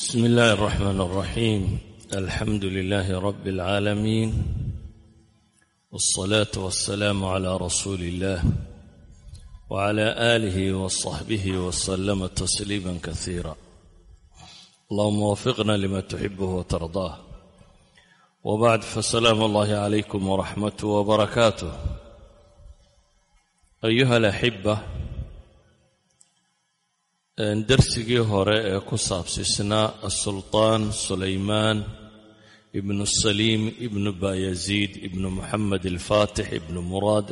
بسم الله الرحمن الرحيم الحمد لله رب العالمين والصلاة والسلام على رسول الله وعلى آله وصحبه وسلم تسليما كثيرا اللهم وفقنا لما تحبه وترضاه وبعد فسلام الله عليكم ورحمته وبركاته أيها الأحبة darsigii hore ee ku saabsisnaa asulطaan sulaymaan ibnu saliim ibnu bayaziid ibnu moxamed alfaatix ibnu muraad.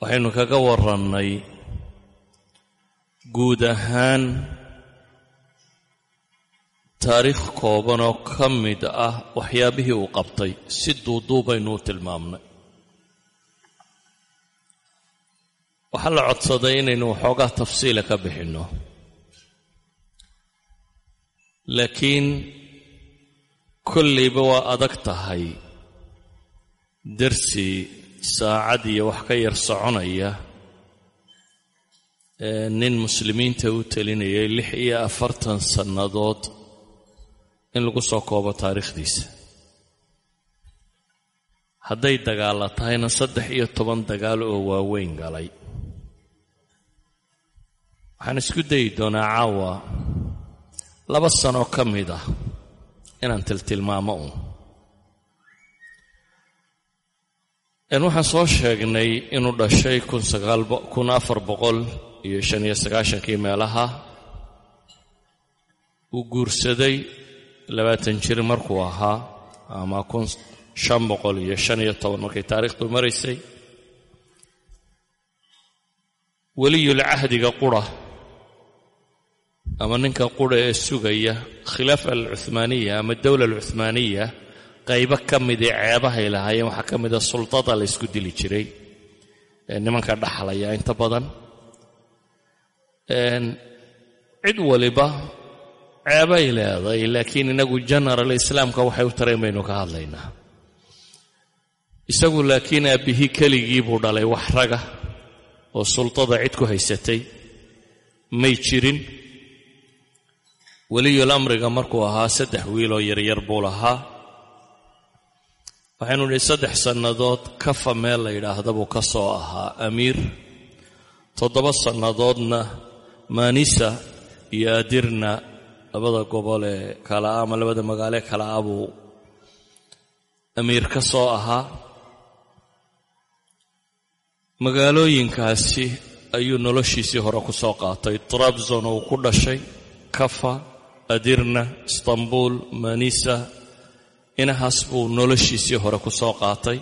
Waxaynu kaga warannay guud ahaan taariikh kooban oo ka mid ah waxyaabihii uu qabtay. Si duuduubaynu u tilmaamnay waxaa la codsaday inaynu waxoogaa tafsiila ka bixinno. Laakiin kollayba waa adag tahay darsi saacad iyo wax ka yar soconaya nin muslimiinta u telinayay lix iyo afartan sannadood in lagu soo koobo taariikhdiisa. Hadday dagaalla tahayna saddex iyo toban dagaal oo waaweyn galay waxaan isku dayi doonaa caawa laba sanoo ka mid ah inaan tiltilmaamo un waxaan soo sheegnay inuu dhashay kun afar boqol iyo shan iyo sagaashankii meelaha uu guursaday labaatan jir markuu ahaa ama kun shan boqol iyo shan iyo toban markay taariikhdu maraysay. Weliyul cahdiga qura ama ninka qura ee sugaya khilaafa alcuhmaaniya ama dowla alcuhmaaniya qaybo ka midii ceebahay lahaayeen waxaa ka mida sultada la ysku dili jiray nimanka dhaxlaya inta badan. Cid waliba ceebay leeday laakiin inagu general islaamka waxay u tareen baynu ka hadlaynaa. Isagu laakiin aabbihii keligii buu dhalay wax raga oo sultada cid ku haysatay may jirin weliyul amriga markuu ahaa saddex wiiloo yaryar buu lahaa. Waxaynu nidhi saddex sannadood kafa meel la yidhaahda buu ka soo ahaa amiir. Toddoba sannadoodna maanisa iyo adirna labada gobol ee kala a ama labada magaalo ee kala a buu amiir ka soo ahaa. Magaalooyinkaasi ayuu noloshiisii hore ku soo qaatay. Trabzon uu ku dhashay kafa adirna istanbul manisa inahaas buu noloshiisii hore ku soo qaatay.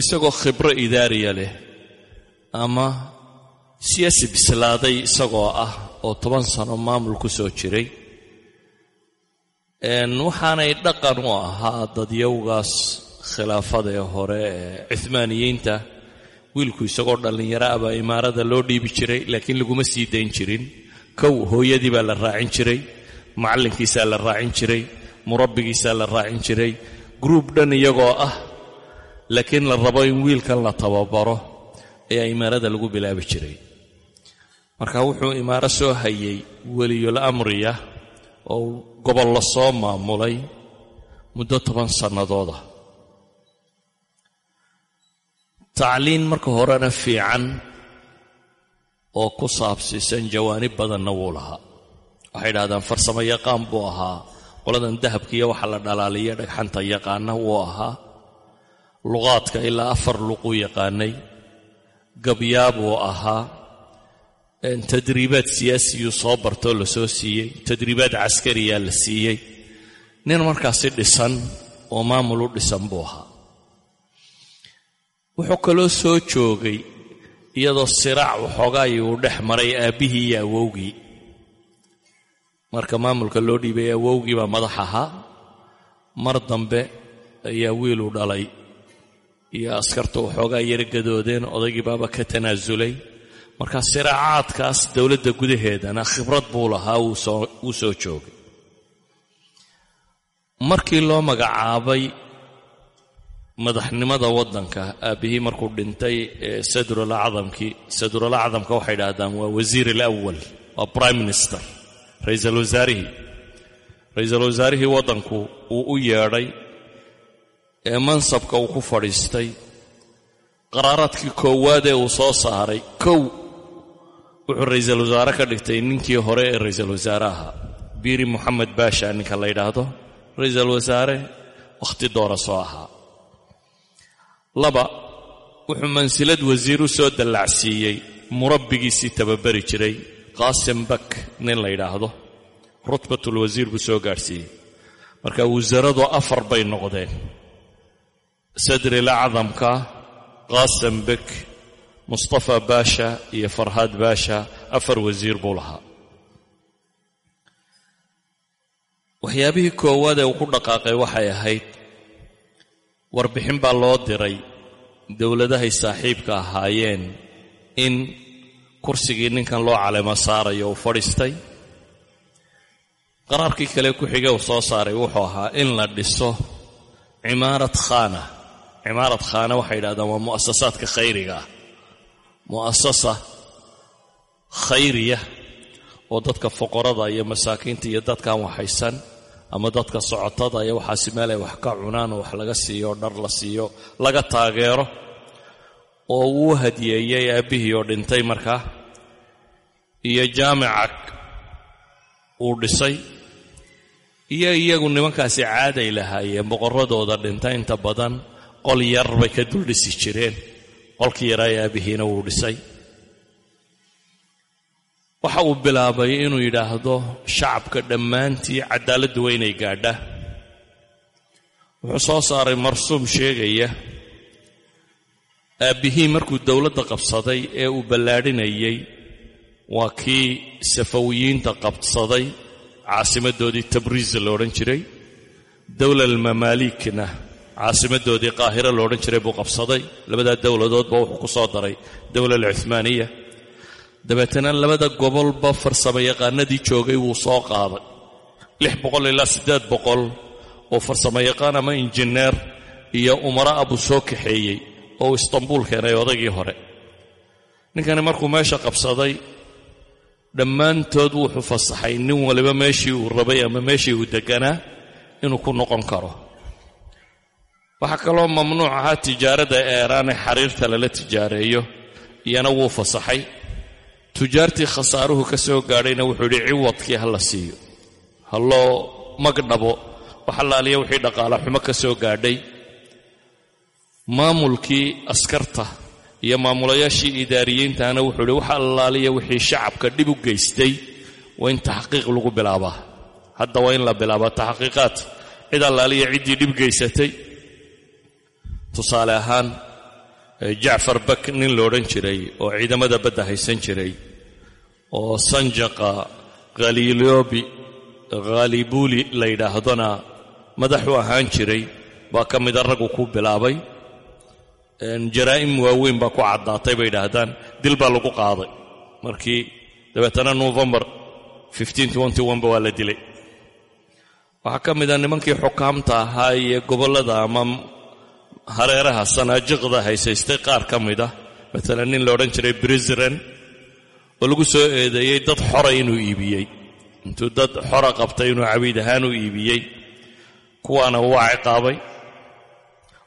Isagoo khibro idaariya leh ama siyaasi bislaaday isagoo ah oo toban sano maamul ku soo jiray waxaanay dhaqan u ahaa dadyowgaas khilaafada ee hore ee cuhmaaniyiinta wiilku isagoo dhallinyaro ah baa imaarada loo dhiibi jiray laakiin laguma sii dayn jirin kow hooyadii baa la raacin jiray macallinkiisaa la raacin jiray murabbigiisaa la raacin jiray gruub dhan iyagoo ah laakiin la rabo in wiilkan la tababaro ayaa imaarada lagu bilaabi jiray. Marka wuxuu imaaro soo hayay weliyul amriya oo gobol la soo maamulay muddo toban sannadooda tacliin marka horena fiican oo ku saabsiisan jawaanib badanna wuu lahaa. Waxay idhahdaan farsamo yaqaan buu ahaa. Qoladan dahabkiiyo waxa la dhalaaliya dhagxanta yaqaana wuu ahaa. Luqaadka ilaa afar luquu yaqaanay. Gabyaa buu ahaa. Tadriibaad siyaasiyuu soo bartoo la soo siiyey. Tadriibaad caskariyaa la siiyey. Nin markaasi dhisan oo maamul u dhisan buu ahaa. Wuxuu kaloo soo joogay iyadoo siraac waxoogaay uu dhex maray aabbihii iyo awowgii. Marka maamulka loo dhiibay awowgii baa madax ahaa. Mar dambe ayaa wiiluu dhalay. Iyo askartu waxoogaa yara gadoodeen odaygii baaba ka tanaasulay marka siraacaadkaas dowladda gudaheedana khibrad buu lahaa wuu soo joogay. Markii loo magacaabay madaxnimada waddanka aabbihii markuu dhintay sadrulacdamkii sadrulacdamka waxay idhaahdaan waa wasiir alawal waa prime minister ra'iisul wasaarihii ra'iisul wasaarihii waddanku uu u yeedhay ee mansabka uu ku fadhiistay. Qaraaraadkii koowaad ee uu soo saaray kow wuxuu ra'iisul wasaare ka dhigtay ninkii hore ee ra'iisul wasaare ahaa biiri moxamed baasha ninka la yidhaahdo. Ra'iisul wasaare wakhti doora soo ahaa laba wuxuu mansilad wasiir u soo dallacsiiyey murabbigiisii tababeri jiray qaasim bak nin la yidhaahdo. Rutbatulwasiir buu soo gaadhsiiyey. Marka wasaradu afar bay noqdeen. Sadril acdamka qaasim bek mustafa baasha iyo farhaad baasha afar wasiir buu lahaa. Waxyaabihii koowaad ee uu ku dhaqaaqay waxay ahayd warbixin baa loo diray dowladahay saaxiibka ahaayeen in kursigii ninkan loo caleemo saarayo uu fadhiistay. Qaraarkii kale ku xige uu soo saaray wuxuu ahaa in la dhiso cimaarad khaana. Cimaarad khaana waxay yidhahdaan waa mu'asasaadka khayriga ah. Mu'asasa khayriya oo dadka foqorada iyo masaakiinta iyo dadkaan waxaysan ama dadka socotada iyo waxaasi meel ay wax ka cunaan oo wax laga siiyo dhar la siiyo laga taageero. Oo uu hadiyeeyey aabbihii oo dhintay markaa iyo jaamicag uu dhisay. Iyo iyagu nimankaasi caaday lahaayeen boqorradooda dhintay. Inta badan qol yar bay ka dul dhisi jireen. Qolkii yaraa ee aabbihiina wuu dhisay waxa uu bilaabay inuu yidhaahdo shacabka dhammaantii cadaaladdu waa inay gaadha. Wuxuu soo saaray marsuum sheegaya aabbihii markuu dowladda qabsaday ee uu ballaadhinayey waa kii safawiyiinta qabsaday caasimaddoodii tabriiz la odhan jiray dowla almamaalikna caasimaddoodii qaahiro la odhan jiray buu qabsaday labadaa dowladoodba wuxuu ku soo daray dowla alcuhmaaniya dabeetana labada gobolba farsamo yaqaanadii joogay wuu soo qaaday. Lix boqol ilaa siddeed boqol oo farsamo yaqaan ama injineer iyo umara abuu soo kaxeeyey oo istanbuul keenay odaygii hore. Ninkani markuu meesha qabsaday dhammaantood wuxuu fasaxay nin waliba meeshii uu rabay ama meeshii uu deganaa inuu ku noqon karo. Waxaa kaloo mamnuuc ahaa tijaarada eeraan ee xariirta lala tijaareeyo iyana wuu fasaxay tujaartii khasaaruhu ka soo gaadhayna wuxuu yidhi ciwadkii ha la siiyo. Ha loo magdhabo wax allaaliya wixii dhaqaala xumo ka soo gaadhay. Maamulkii askarta iyo maamulayaashii idaariyiintaana wuxuu yidhi wax allaaliya wixii shacabka dhib u geystay waa in taxqiiq lagu bilaabaa. Hadda waa in la bilaabaa taxqiiqaad. Cid allaaliya ciddii dhib geysatay. Tusaale ahaan jacfar bak nin la odhan jiray oo ciidamada badda haysan jiray oo sanjaqa khaliiloobi khaalibuli la yidhaahdona madaxu ahaan jiray baa ka mida raggu ku bilaabay. Jaraa'im waaweyn baa ku caddaatay bay yidhaahdaan. Dil baa lagu qaaday. Markii dabeetana novembar ba waa la dilay. Waxaa ka mida nimankii xukaamta ahaa iyo gobollada ama hareeraha sanaajiqda haysaystay qaar ka mida. Maalan nin la odhan jiray brisran oo lagu soo eedeeyey dad xora inuu iibiyey. Intuu dad xora qabtay inuu cabiid ahaan u iibiyey kuwaana waa ciqaabay.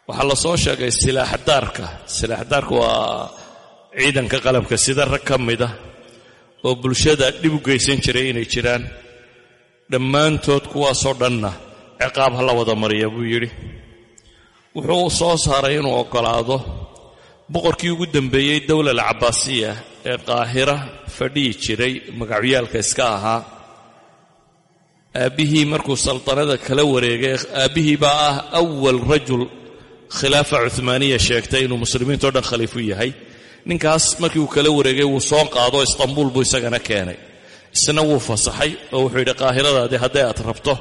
Waxaa la soo sheegay silaaxdaarka silaaxdaarka waa ciidanka qalabka sida rag ka mida oo bulshada dhib u geysan jiray inay jiraan. Dhammaantood kuwaasoo dhanna ciqaab ha la wada mariya buu yidhi. Wuxuu soo saaray inuu oggolaado boqorkii ugu dambeeyey dowla alcabaasiya ee qaahira fadhiyi jiray magacyaalka iska ahaa. Aabbihii markuu saltanada kala wareegay aabbihii baa ah awal rajul khilaafa cuhmaaniya sheegtay inuu muslimiintao dhan khaliifu yahay. Ninkaas markii uu kala wareegay wuu soo qaado istanbuul buu isagana keenay. Isna wuu fasaxay oo wuxuu yidhi qaahiradaadii hadday aad rabto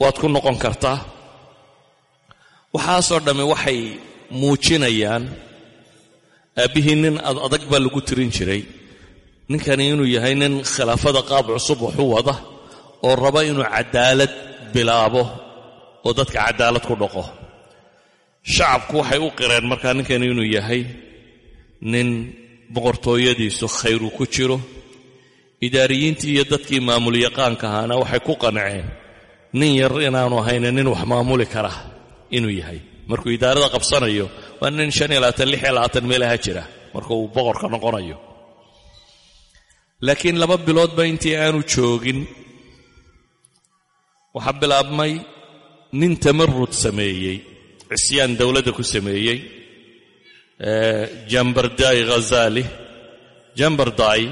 waad ku noqon kartaa. Waxaasoo dhammi waxay muujinayaan aabbihii nin ad adag baa lagu tirin jiray. Ninkani inuu yahay nin khilaafada qaab cusub waxu wada oo raba inuu cadaalad bilaabo oo dadka cadaalad ku dhaqo. Shacabku waxay u qireen markaa ninkani inuu yahay nin boqortooyadiisu khayru ku jiro. Idaariyiintii iyo dadkii maamul yaqaanka waxay ku qanceen nin yar inaanu ahayne nin wax maamuli kara inuu yahay. Markuu idaarada qabsanayo waa nin meelaha jira. Marka uu boqorka noqonayo. Laakiin laba biloodba intii aanu joogin. Waxaa bilaabmay nin tamarud sameeyey cisyaan dowladda ku sameeyey jambarday khazali jambarday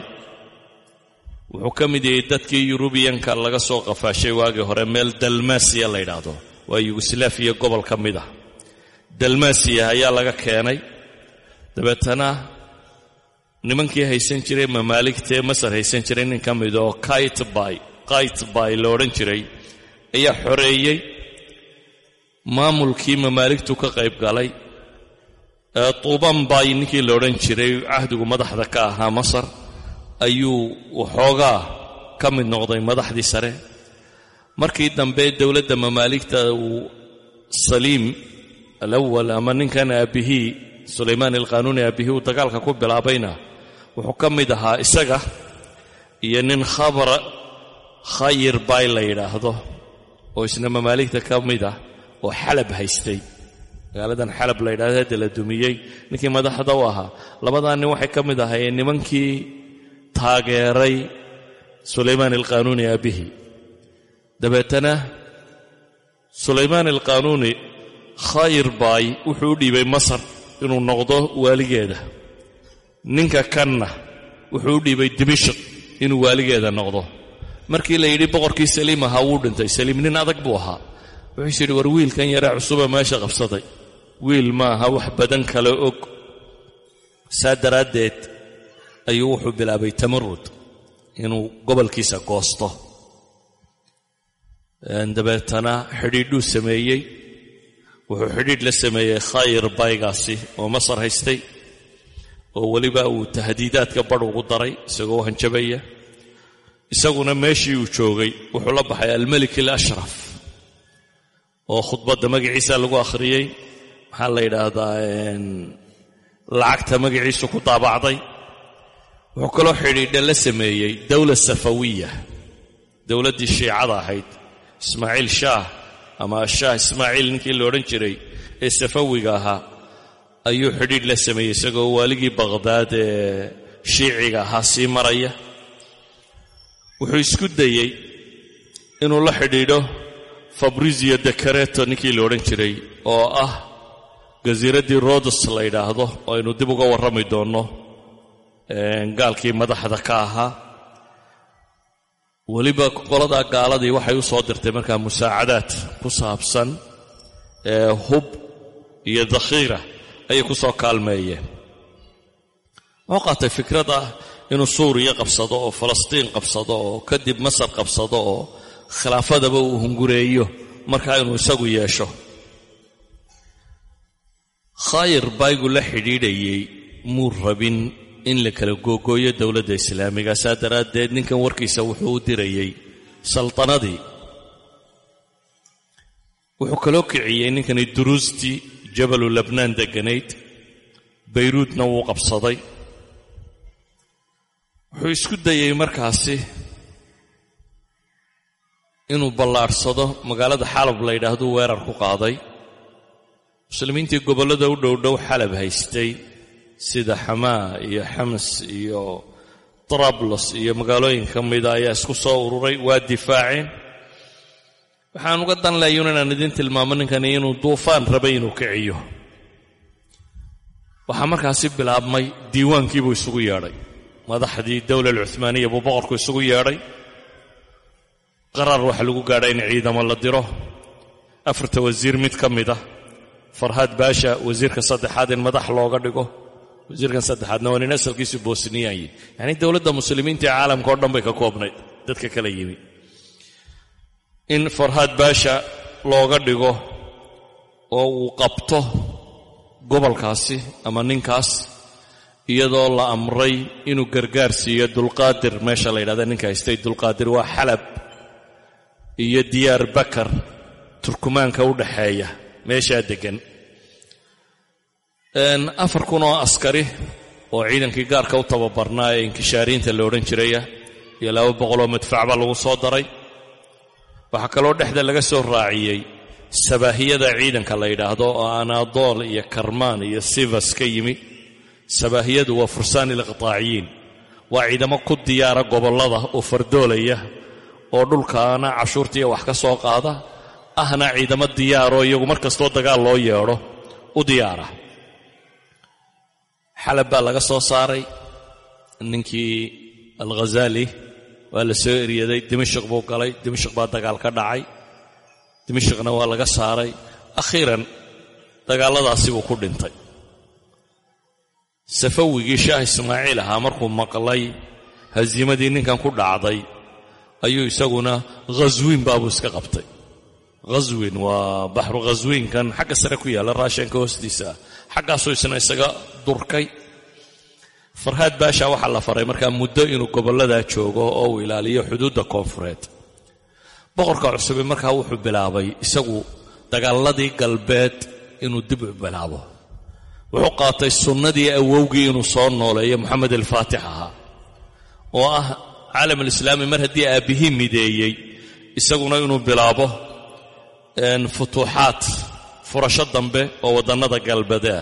wuxuu ka mid yahay dadkii yurubiyanka laga soo qafaashay waagii hore meel dalmasiya la yidhaahdo. Waa yuguslaafiya gobol ka mid ah dalmasiya ayaa laga keenay. Dabeetana nimankii haysan jiray mamaaligtee masar haysan jiray nin ka mid oo kaitbay kaitbay la odhan jiray ayaa xoreeyey. Maamulkii mamaaligtu ka qayb galay. Tuubanbay ninkii la odhan jiray cahdigu madaxda ka ahaa masar ayuu waxoogaa ka mid noqday madaxdii sare. Markii dambe dowladda mamaaligta uu saliim alawal ama ninkan aabbihii sulaymaan alqaanuuni aabbihii uu dagaalka ku bilaabayna wuxuu ka mid ahaa isaga iyo nin khabar khayir bay la yidhaahdo oo isna mamaaligta ka mid ah oo xalab haystay magaaladan xalab la yidhahdo hadda la dumiyey ninkii madaxda u ahaa labadaa nin waxay ka mid ahaayeen nimankii taageeray sulaymaan alqaanuuni aabbihii dabeetana sulaymaan alqaanuuni khayr baay wuxuu u dhiibay masar inuu noqdo waaligeeda. Ninka kanna wuxuu u dhiibay dimishq inuu waaligeeda noqdo. Markii la yidhi boqorkii saliim ahaa wuu dhintay. Saliim nin adag buu ahaa. Wuxuus yidhi war wiilkan yaree cusuba meesha qabsaday. Wiil maaha wax badan kale og. Saa daraaddeed ayuu wuxuu bilaabay tamarud inuu gobolkiisa goosto. Dabeetana xidhiidhuu sameeyey wuxuu xidhiidh la sameeyey khayr baygaasi oo masar haystay oo weliba uu tahdiidaadka badh ugu daray isagoo hanjabaya isaguna meeshii uu joogay wuxuu la baxay almelik alashraf oo khudbadda magaciisa lagu akhriyey. Maxaa la yidhaahdaa lacagta magaciisu ku daabacday. Wuxuu kaloo xidhiidha la sameeyey dowla safawiya dowladdii shiicada ahayd ismaaciil shaah ama shaah ismaaciil ninkii la odhan jiray ee safawiga ahaa ayuu xidhiidh la sameeyey isagoo waaligii baqhdaad ee shiiciga ahaa sii maraya. Wuxuu isku dayey inuu la xidhiidho fabrizio dekareto ninkii la odhan jiray oo ah jasiiraddii rodos la yidhaahdo oo aynu dib uga warrami doonno gaalkii madaxda ka ahaa weliba qoladaa gaaladii waxay u soo dirtay markaa musaacadaad ku saabsan hub iyo dakhiira ayay ku soo kaalmeeyeen. Wuxuu qaatay fikrad ah inuu suuriya qabsado oo falastiin qabsado oo kadib masar qabsado oo khilaafadaba uu hungureeyo markaa inuu isagu yeesho. Khayr baygu la xidhiidhayey muu rabin in la kala googooyo dowladda islaamiga saa daraaddeed ninkan warkiisa wuxuu u dirayey saltanadii. Wuxuu kaloo kiciyey ninkani duruustii jabalu labnaan degganayd bayruudna wuu qabsaday. Wuxuu isku dayey markaasi inuu ballaadhsado magaalada xalab la yidhaahduu weerar ku qaaday. Muslimiintii gobollada u dhowdhow xalab haystay sida xamaa iyo xams iyo trablos iyo magaalooyin ka mida ayaa isku soo ururay waa difaaceen. Waxaan uga dan leeyun inaan idin tilmaamo ninkani inuu duufaan rabay inuu kiciyo. Waxaa markaasi bilaabmay diiwaankiibuu isugu yeedhay. Madaxdii dowla alcuhmaaniya buu boqorku isugu yeedhay. Qarar waxa lagu gaadha in ciidamo la diro. Afarta wasiir mid ka mid ah. Farhaad baasha wasiirka saddexaad in madax looga dhigo wasiirkan saddexaadna waa nin asalkiisu boosniyaanye yacnii dowladda muslimiinta ee caalamka oo dhan bay ka koobnayd dadka kala yimi. In farhaad baasha looga dhigo oo uu qabto gobolkaasi ama ninkaas iyadoo la amray inuu gargaar siiyo dulqaadir meesha la yidhahda ninka haystay dulqaadir waa xalab iyo diyaar bakar turkumaanka u dhaxeeya meeshaa deggan afar kun oo askari oo ciidankii gaarka u tababarnaa ee inkishaariinta la odhan jiraya iyo laba boqoloo madfac baa lagu soo daray. Waxaa kaloo dhexda laga soo raaciyey sabaahiyada ciidanka la yidhaahdo oo anaadool iyo karmaan iyo sivas ka yimi. Sabaahiyadu waa fursaan ilqitaaciyiin waa ciidamo ku diyaara gobollada oo fardoolaya oo dhulkaana cashuurtiiya wax ka soo qaada ahna ciidamo diyaaroo iyagu mar kastoo dagaal loo yeedho u diyaara xalab baa laga soo saaray. Ninkii alghazaali waa la soo eryaday dimashik buu galay dimashik baa dagaal ka dhacay. Dimashikna waa laga saaray. Akhiiran dagaalladaasi buu ku dhintay. Safawigii shaah ismaaciil ahaa markuu maqlay hasiimadii ninkan ku dhacday ayuu isaguna ghaswiin baabuu iska qabtay. Ghaswin waa baxru ghaswiinkan xagga sare ku yaalla raashanka hoostiisa. Xaggaasuu isna isaga durkay. Farhaad baasha waxaa la faray markaa muddo inuu gobolladaa joogo oo uu ilaaliyo xuduudda koonfureed. Boqorka cusube markaa wuxuu bilaabay isagu dagaaladii galbeed inuu dib u bilaabo. Wuxuu qaatay sunnadii awowgii inuu soo nooleeyo moxamed alfaatix ahaa oo ah caalam alislaami mar haddii aabbihii mideeyey isaguna inuu bilaabo futuuxaad furasho dambe oo waddannada galbeedea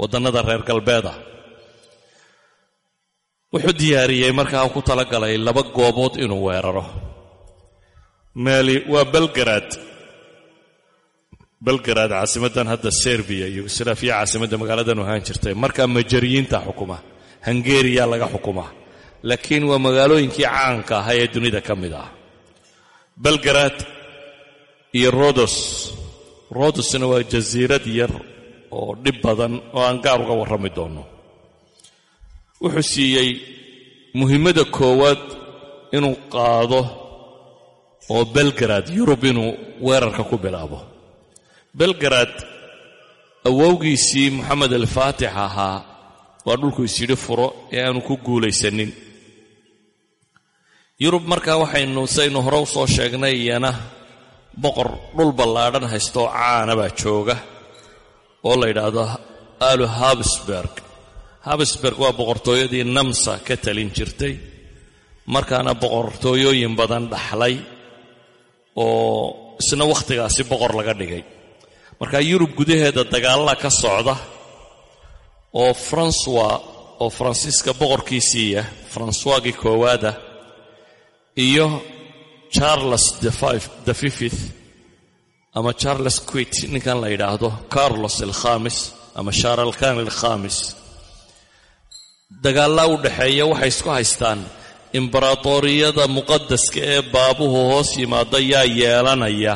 waddannada reer galbeeda. Wuxuu diyaariyey markaa ku talagalay laba goobood inuu weeraro. Meeli waa belgarad belgarad caasimaddan hadda serbiya yugoslaafiya caasimadda magaaladan ahaan jirtay. Markaa majariyiinta xukuma hungeriya laga xukuma. Laakiin waa magaalooyinkii caanka ahaa ee dunida ka mid ah. Belgarad iyo rodos rodosna waa jasiirad yar oo dhib badan oo aan gaar uga warrami doono. Wuxuu siiyey muhiimadda koowaad inuu qaado oo belgarad yurub inuu weerarka ku bilaabo. Belgarad awowgiisii moxamed alfaatix ahaa waa dhulku isyidhi furo ee aanu ku guulaysanin. Yurub markaa waxaynu saynu hore u soo sheegnay iyana boqor dhul ballaadhan haystooo caana baa jooga oo la yidhaahdo alu habsberg habsberg waa boqortooyadii namsa ka talin jirtay markaana boqortooyooyin badan dhaxlay oo isna wakhtigaasi boqor laga dhigay. Markaa yurub gudaheeda dagaallada ka socda oo francois oo faransiiska boqorkiisiiya francoisgii koowaada iyo charles the fifth ama charles quit ninkan la yidhaahdo carlos alkhamis ama sharalkan alkhamis dagaallaa u dhaxeeya waxay isku haystaan. Imbaratoriyada muqadaska ee baabuhu hoos yimaada yaa yeelanaya.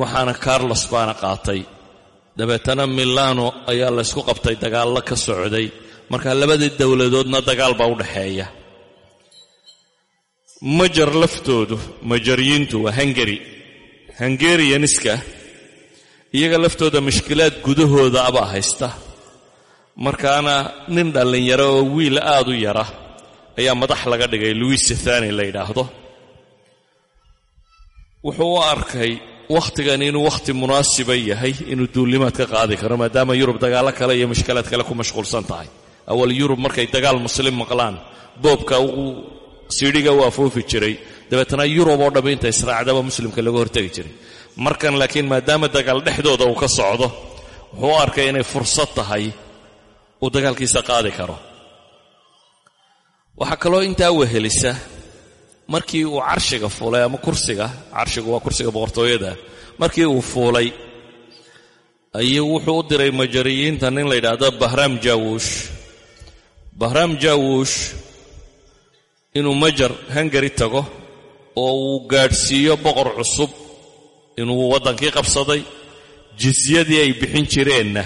Waxaana carlos baana qaatay. Dabeetana milano ayaa laysku qabtay dagaallo ka socday. Marka labadii dowladoodna dagaal baa u dhaxeeya. Majar laftoodu majariyiintu waa hungari hungarianiska iyaga laftooda mushkilaad gudahooda abaa haysta. Markaana nin dhallinyaro oo wiil aad u yara ayaa madax laga dhigay luis sithani la yidhaahdo. Wuxuu u arkay wakhtigan inuu wakhti munaasiba yahay inuu duulimaad ka qaadi karo maadaama yurub dagaallo kale iyo mushkilaad kale ku mashquulsan tahay. Awal yurub markay dagaal muslim maqlaan boobka ugu siidhiga u afoofi jiray dabeetana yurub oo dhammi inta israacdaba muslimka laga hortegi jiray. Markan laakiin maadaama dagaal dhexdooda uu ka socdo wuxuu u arkay inay fursad tahay uu dagaalkiisa qaadi karo. Waxaa kaloo intaa wehelisa markii uu carshiga fuulay ama kursiga carshigu waa kursiga boqortooyada markii uu fuulay ayuu wuxuu u diray majariyiinta nin la yidhaahdo bahraam jaawuush bahraam jaawuush inuu majar hungari tago oo uu gaadhsiiyo boqor cusub inuu waddankii qabsaday jizyadii ay bixin jireenna.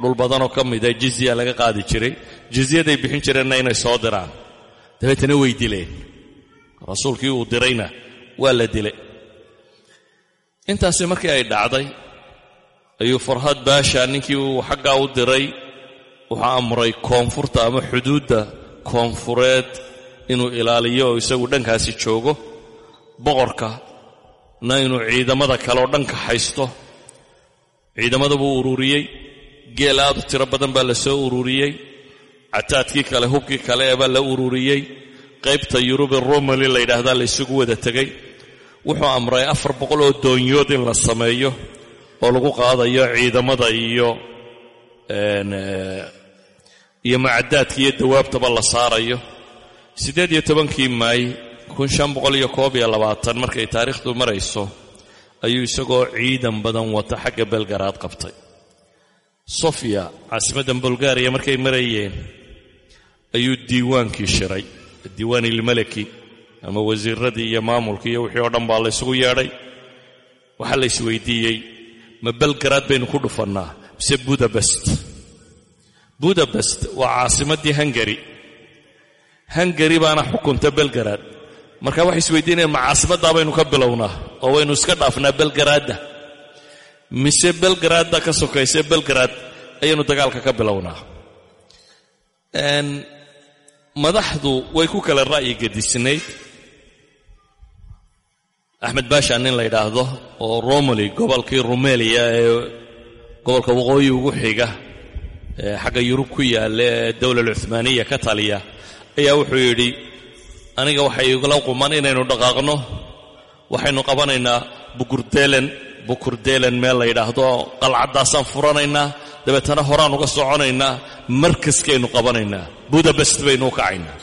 Dhul badanoo ka mida jizya laga qaadi jiray jizyaday bixin jireenna inay soo diraan. Dabeetana way dileen. Rasuulkii uu dirayna waa la dilay intaasi markii ay dhacday ayuu farhad baasha ninkii uu xaggaa u diray wuxuu amray koonfurta ama xuduudda koonfureed inuu ilaaliyo oo isagu dhankaasi joogo boqorka na inuu ciidamada kaleoo dhanka haysto. Ciidamada buu ururiyey geel aad u tiro badan baa la soo ururiyey. Cataadkii kale hubkii kale ee baa la ururiyey. Qaybta yurub ee romali la yidhaahdaa la isugu wada tegay. Wuxuu amray afar boqol oo doonyood in la sameeyo oo lagu qaadayo ciidamada iyo iyo macadaadka iyo dawaabtaba la saarayo. Siddeed iyo tobankii maay markay taariikhdu marayso ayuu isagoo ciidan badan wata xagga belgaraad qabtay. Sofia caasimaddan bulgariya markay marayeen ayuu diiwaankii shiray. Diiwaan ilmaleki ama wasiiradii iyo maamulkii iyo wixii oo dhan baa la ysugu yeedhay. Waxaa la isweydiiyey ma belgaraad baynu ku dhufannaa mise budabest budabest waa caasimaddii hungari hungari baana xukunta belgaraad marka waxay isweydiinayaan ma caasimaddaa baynu ka bilownaa oo waynu iska dhaafnaa belgaraadda. Mise belgaraadda ka sokayse belgaraad ayaynu dagaalka ka bilownaa. Madaxdu way ku kala ra'yi gedisnayd axmed baasha nin la yidhaahdo oo romali gobolkii rumeliya ee gobolka waqooyi ugu xiga ee xagga yurub ku yaalla ee dowlal cuhmaaniya ka taliya ayaa wuxuu yidhi aniga waxay igula quman inaynu dhaqaaqno. Waxaynu qabanaynaa bukurdeelen bukurdeelen meel la yidhaahdo qalcaddaasaan furanaynaa. Dabeetana horaan uga soconaynaa markaskaynu qabanaynaa. Budabest baynu u kacaynaa.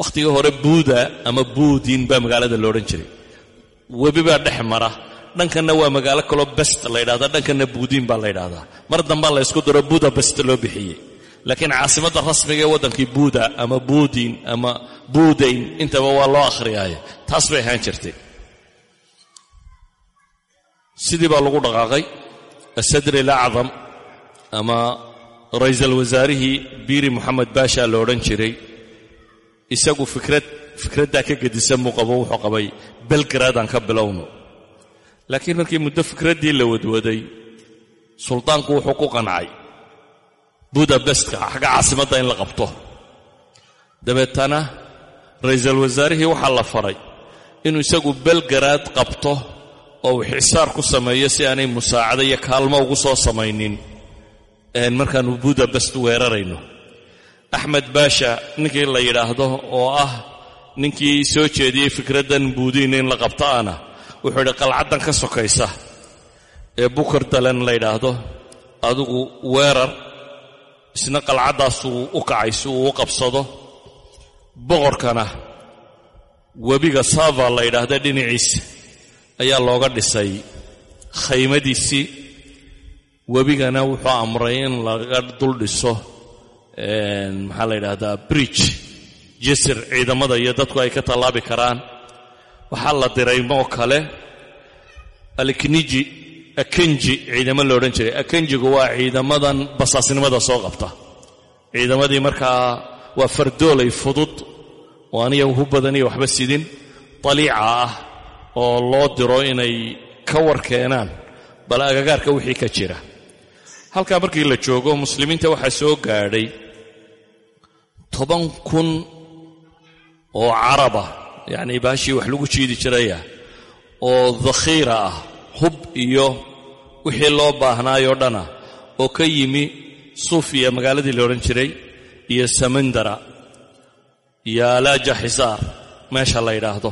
Wakhtigii hore buuda ama buudin baa magaalada lo odhan jiray. Webi baa dhex mara. Dhankanna waa magaalo kaloo best la ydhahdaa dhankanna buudiin baa la ydhahdaa mar dambaa la ysku daro budabest loo bixiyey laakiin caasimadda rasmiga ee waddankii buuda ama buudin ama buudayn intaba waa loo akhriyaaye. Taas bay ahaan jirtay. Sidii baa lagu dhaqaaqay. Asadri alacdam ama raysal wasaarihii biiri moxamed baasha la odhan jiray. Isagu fikrad fikraddaa ka gedisan buu qabo wuxuu qabay belgaraadaan ka bilowno. Laakiin markii muddo fikraddii la wadwaday suldaanku wuxuu ku qancay budabestka xagga caasimadda in la qabto. Dabeetana raysal wasaarihii waxaa la faray inuu isagu belgaraad qabto oo uu xisaar ku sameeyo si aanay musaacado iyo kaalmo ugu soo samaynin. Markaannu budabest weerarayno. Axmed baasha ninkii la yidhaahdo oo ah ninkii soo jeediyey fikraddan buudiin in la qabto ana wuxuu idhi qalcaddan ka sokaysa. Ee bukar dalen la yidhaahdo adigu weerar isna qalcaddaasuu u kacay si uu u qabsado. Boqorkana webiga sava la yidhaahda dhinaciisa ayaa looga dhisay. Khaymadiisii webigana wuxuu amray in laga dul dhiso maxaa la yidhaahdaa bridge jasir ciidamada iyo dadku ay ka tallaabi karaan. Waxaa la diray moo kale alkniji akenji ciidamo la odhan jiray. Akenjigu waa ciidamadan basaasnimada soo qabta. Ciidamadii markaa waa fardoolay fudud oo aniga hu badaniya waxba sidin. Daliica ah oo loo diro inay ka war keenaan bal agagaarka wixii ka jira. Halkaa markii la joogo muslimiinta waxaa soo gaadhay toban kun oo caraba yacnii baashii wax lagu jiidi jiraya oo dakhiira ah hub iyo wixii loo baahnaayoo dhana oo ka yimi suufiya magaaladii la odhan jiray iyo samandara iyo alaaja xisaar meesha la yidhaahdo.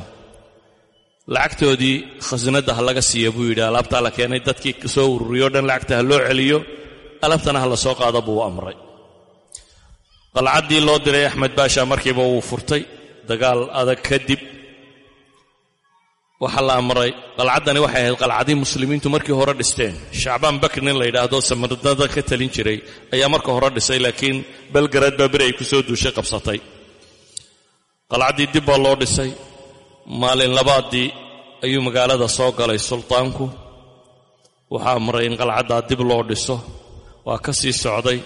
Lacagtoodii khasnadda ha laga siiya buu yidhi alaabtaa la keenay dadkii soo ururiyoo dhan lacagta ha loo celiyo alaabtana ha la soo qaado buu amray. Qalcaddii loo diray axmed baasha markiiba wuu furtay dagaal adag kadib waxaa la amray qalcaddani waxay ahayd qalcadii muslimiintu markii hore dhisteen. Shacbaan bakr nin la yidhaahdo samarnada ka talin jiray ayaa marka hore dhisay laakiin belgarad baa beri ay ku soo duushay qabsatay. Qalcaddii dib baa loo dhisay. Maalin labaadii ayuu magaalada soo galay sultaanku. Waxaa amray in qalcaddaa dib loo dhiso. Waa ka sii socday.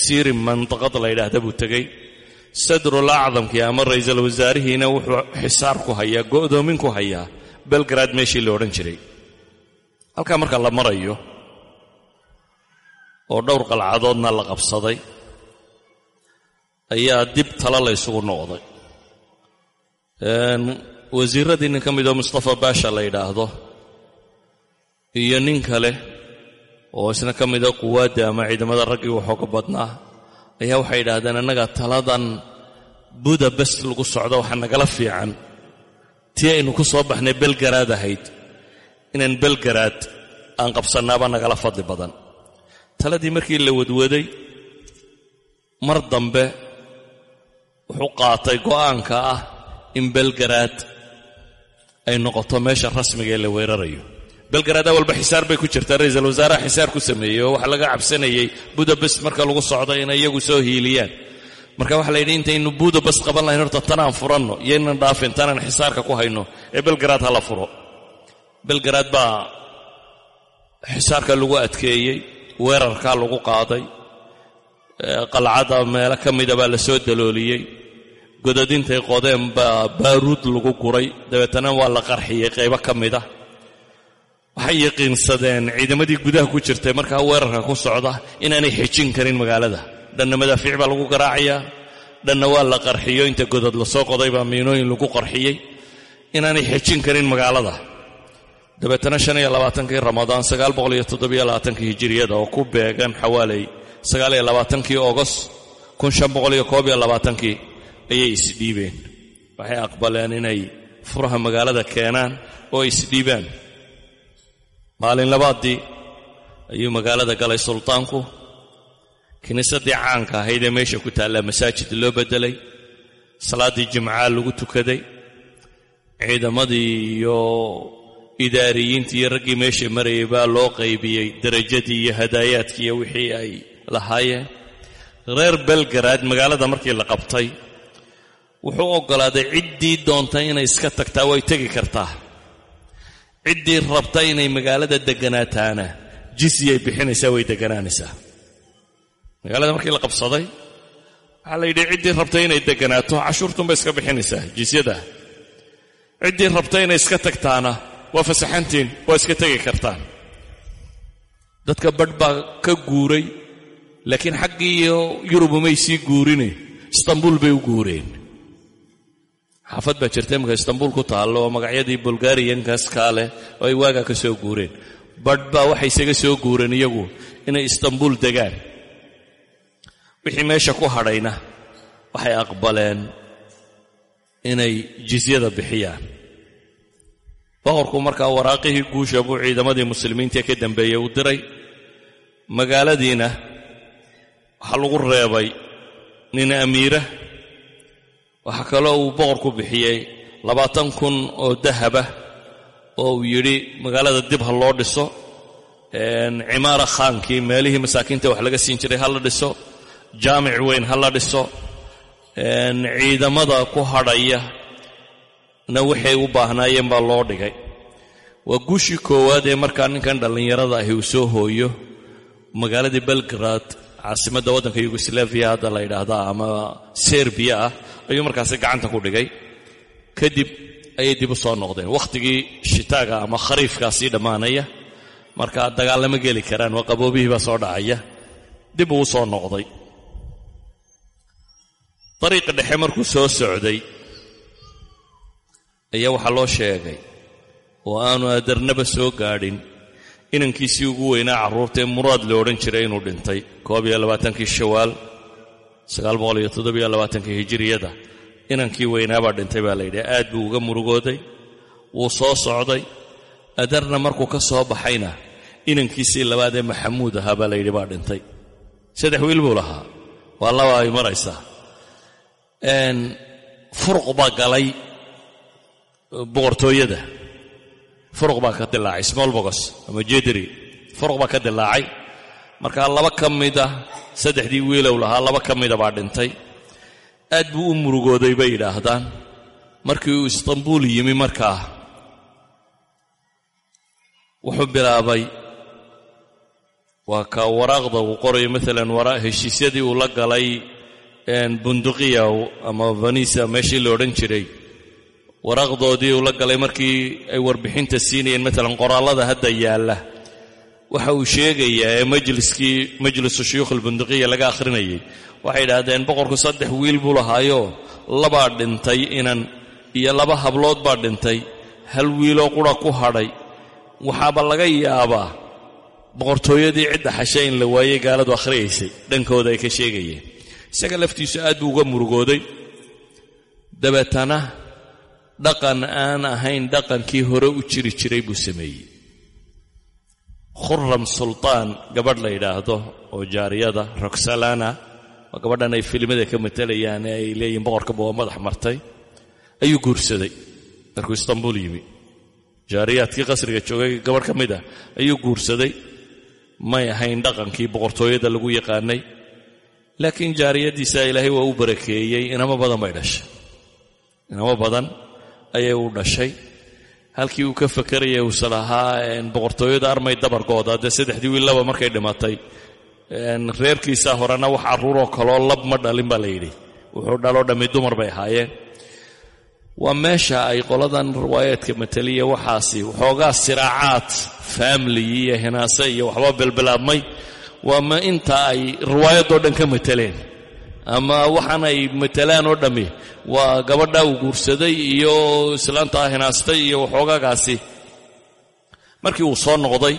Siiri mandaqad la yidhaahda buu tegey. Sadrul acdamkii ama raysal wasaarihiina wuxuu xisaar ku hayaa go'doomin ku hayaa belgrad meeshii la odhan jiray. Halkaa marka la marayo oo dhowr qalcadoodna la qabsaday ayaa dib tala la ysugu noqday. Wasiirradii nin ka midoo mustafa baasha la yidhaahdo iyo nin kale oo isna ka mida quwaadda ama ciidamada raggii waxooga badnaa ayaa waxay yidhaahdeen annaga taladan budabest lagu socdo waxaa nagala fiican tii aynu ku soo baxnay belgaraad ahayd. Inaan belgaraad aan qabsannaaba nagala fadli badan. Taladii markii la wadwaday mar dambe wuxuu qaatay go'aanka ah in belgaraad ay noqoto meesha rasmiga ee la weerarayo. Belgaraad awalba xisaar bay ku jirtaa ra'iisul wasaaraha xisaar ku sameeyey oo waxaa laga cabsanayey budabest marka lagu socdo inay iyagu soo hiiliyaan marka waxa la yidhi intaynu budabest qaban lahayn horta tanaan furanno yaynan dhaafin tanaan xisaarka ku hayno ee belgaraad ha la furo. Belgaraad baa xisaarka lagu adkeeyey weerarkaa lagu qaaday qalcadda meelo ka mida baa la soo dalooliyey. Godadintay qodeen baa baaruud lagu guray dabeetana waa la qarxiyey qaybo ka mid ah waxay yaqiinsadeen ciidamadii gudaha ku jirtay markaa weerarka ku socda inaanay xejin karin magaalada dhanna madaafiic baa lagu garaacayaa dhanna waa la qarxiyo inta godad la soo qoday baa miinooyin lagu qarxiyey. Inaanay xejin karin magaalada. Dabeetana shan iyo labaatankii ramadaan sagaal boqol iyo toddobiyo labaatankii hijiriyada oo ku beegan xawaalay sagaal iyo labaatankii ogos kun shan boqol iyo koob iyo labaatankii ayay isdhiibeen. Waxay aqbaleen inay furaha magaalada keenaan oo isdhiibaan. Maalin labaadii ayuu magaalada galay sultaanku kiniisaddii caanka ahayd ee meesha ku taallaa masaajid loo beddelay salaaddii jimcaa lagu tukaday ciidamadii iyo idaariyiintii iyo raggii meesha marayay baa loo qaybiyey derajadii iyo hadaayaadkii iyo wixii ay lahaayeen. Reer belgaraad magaalada markii la qabtay wuxuu oggolaaday ciddii doontay inay iska tagtaa way tegi kartaa. Ciddii rabta inay magaalada degganaataana jisyay bixinaysaa way degganaanaysaa magaalada markii la qabsaday waxaa la yidhi ciddii rabta inay degganaato cashuurtunbay iska bixinaysaa jisyada ciddii rabta inay iska tagtaana waa fasaxantiin waa iska tegi kartaan. Dadka badh baa ka guuray laakiin xaggiiyo yurubumay sii guurine istanbuul bay u guureen. Xaafad baa jirta imika istanbuul ku taallo oo magacyadii bulgariyankaas kaa leh oo ay waagaa ka soo guureen. Badh baa waxay isaga soo guureen iyagu inay istanbuul degaan wixii meesha ku hadhayna waxay aqbaleen inay jisyada bixiyaan. Boqorku markaa waraaqihii guusha buu ciidamadii muslimiintaee ka dambeeyey u diray. Magaaladiina waxaa lagu reebay nin amiira. Waxaa kaloo uu boqorku bixiyey labaatan kun oo dahaba oo uu yidhi magaalada dib ha loo dhiso. Cimaara khaankii meelihii masaakiinta wax laga siin jiray ha la dhiso jaamic weyn ha la dhiso ciidamada ku hadhaya na waxay u baahnaayeen baa loo dhigay. Waa guushii koowaad ee markaa ninkan dhallinyarada ahi uu soo hooyo magaaladii belgrad caasimadda waddanka yugoslaviya hadda la yidhaahdaa ama serbiya ah ayuu markaasi gacanta ku dhigay. Kadib ayay dib u soo noqdeen. Wakhtigii shitaaga ama khariifkaa dhammaanaya marka dagaallama geli karaan waa qaboobihii baa soo dhacaya dib uu soo noqday dariiqa dhexe markuu soo socday ayaa waxaa loo sheegay oo aanu adarnaba soo gaadhin inankiisii ugu weynaa carruurtaee muraad la odhan jiray inuu dhintay koob iyo shawaal sagaal boqol iyo toddobiyo labaatankii hijiriyada. Inankii weynaabaa dhintay baa la yidhi aad buu uga murugooday wuu soo socday adarna markuu ka soo baxayna inankiisii labaad ee maxamuud ahaa baa la yidhi baa dhintay. Saddex wiil buu lahaa. Waa laba ay maraysaa furuq baa galay boqortooyada. Furuq baa ka dilaacay small bogos ama jedri furuq baa ka dilaacay. Markaa laba ka mida saddexdii wiilow lahaa laba ka mida baa dhintay. Aad buu u murugooday bay yidhaahdaan. Markii uu istanbuul yimi markaa wuxuu bilaabay waa ka waraaqda uu qorayo maalan heshiisyadii uu la galay bunduqiya ama vanisa meeshii la odhan jiray. Waraaqdoodii uu la galay markii ay warbixinta siinayeen maalan qoraallada hadda yaalla. Waxa uu sheegayaa ee majliskii majlisu shuyuukh laga akhrinayay. Waxay idhaahdeen boqorku saddex wiil buu lahaayo. Labaa dhintay inan iyo laba hablood baa dhintay. Hal wiiloo qura ku hadhay. Waxaaba laga yaabaa boqortooyadii cidda xashe in la waayey gaaladu akhriyaysay dhankooda ay ka sheegayeen isaga laftiisu aad buu uga murugooday. Dabeetana dhaqan aan ahayn dhaqankii hore u jiri jiray buu sameeyey. Khuram sultaan gabadh la yidhaahdo oo jaariyada roxalana waa gabadhan ay filimada ka matalayaan ee ay leeyihiin boqorkaba waa madax martay ayuu guursaday. Markuu istanbuul yimi jaariyaadkii qasriga joogay gabadh ka mid ah ayuu guursaday. May ahayn dhaqankii boqortooyada lagu yaqaanay laakiin jaariyaddiisa ilaahay waa u barakeeyey. Inamo badan bay dhashay. Inamo badan ayay u dhashay. Halkii uu ka fakaraya uuse lahaa boqortooyada armay dabarkooda dee saddexdii wiillaba markay dhimatay. Reerkiisa horena wax carruuroo kaloo lab ma dhalin baa la yidhi. Wuxuu dhaloo dhammi dumar bay ahaayeen. Waa meesha ay qoladan riwaayaadka mataliya waxaasi waxoogaa siraacaad faamili iyo hinaase iyo waxba belbilaabmay waa ma inta ay riwaayadoo dhan ka mateleen ama waxaan ay matelaan oo dhammi? Waa gabadha uu guursaday iyo islaantaa hinaastay iyo waxoogaagaasi markii uu soo noqday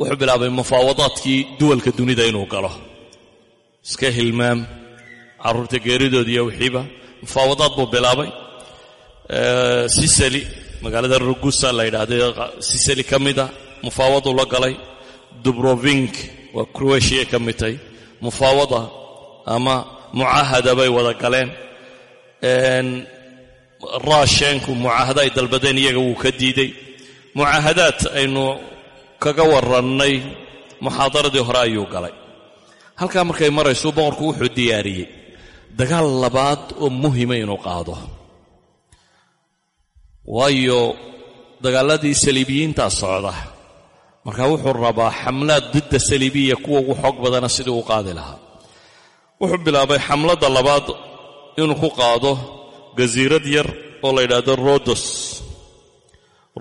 wuxuu bilaabay mufaawadaadkii duwalka dunida inuu galo. Iska hilmaam carruurta geeridood iyo wixiiba mufaawadaad buu bilaabay. Sisali magaalada rugusa la yidhaahday sisali ka mida mufaawadu la galay. Dubrovink waa croatia ka midtay mufaawada ama mucaahada bay wada galeen. Raasheenku mucaahada ay dalbadeen iyaga wuu ka diiday mucaahadaad aynu kaga warannay muxaadaradii hore ayuu galay. Halkaa markay marayso boqorku wuxuu diyaariyey. Dagaal labaad oo muhima inuu qaado. Waayo dagaaladii saliibiyiintaa socda markaa wuxuu rabaa xamlaad didda saliibiya kuwa ugu xoog badana sidii u qaadi lahaa. Wuxuu bilaabay xamladda labaad inuu ku qaado gasiirad yar oo la yidhaahdo rodos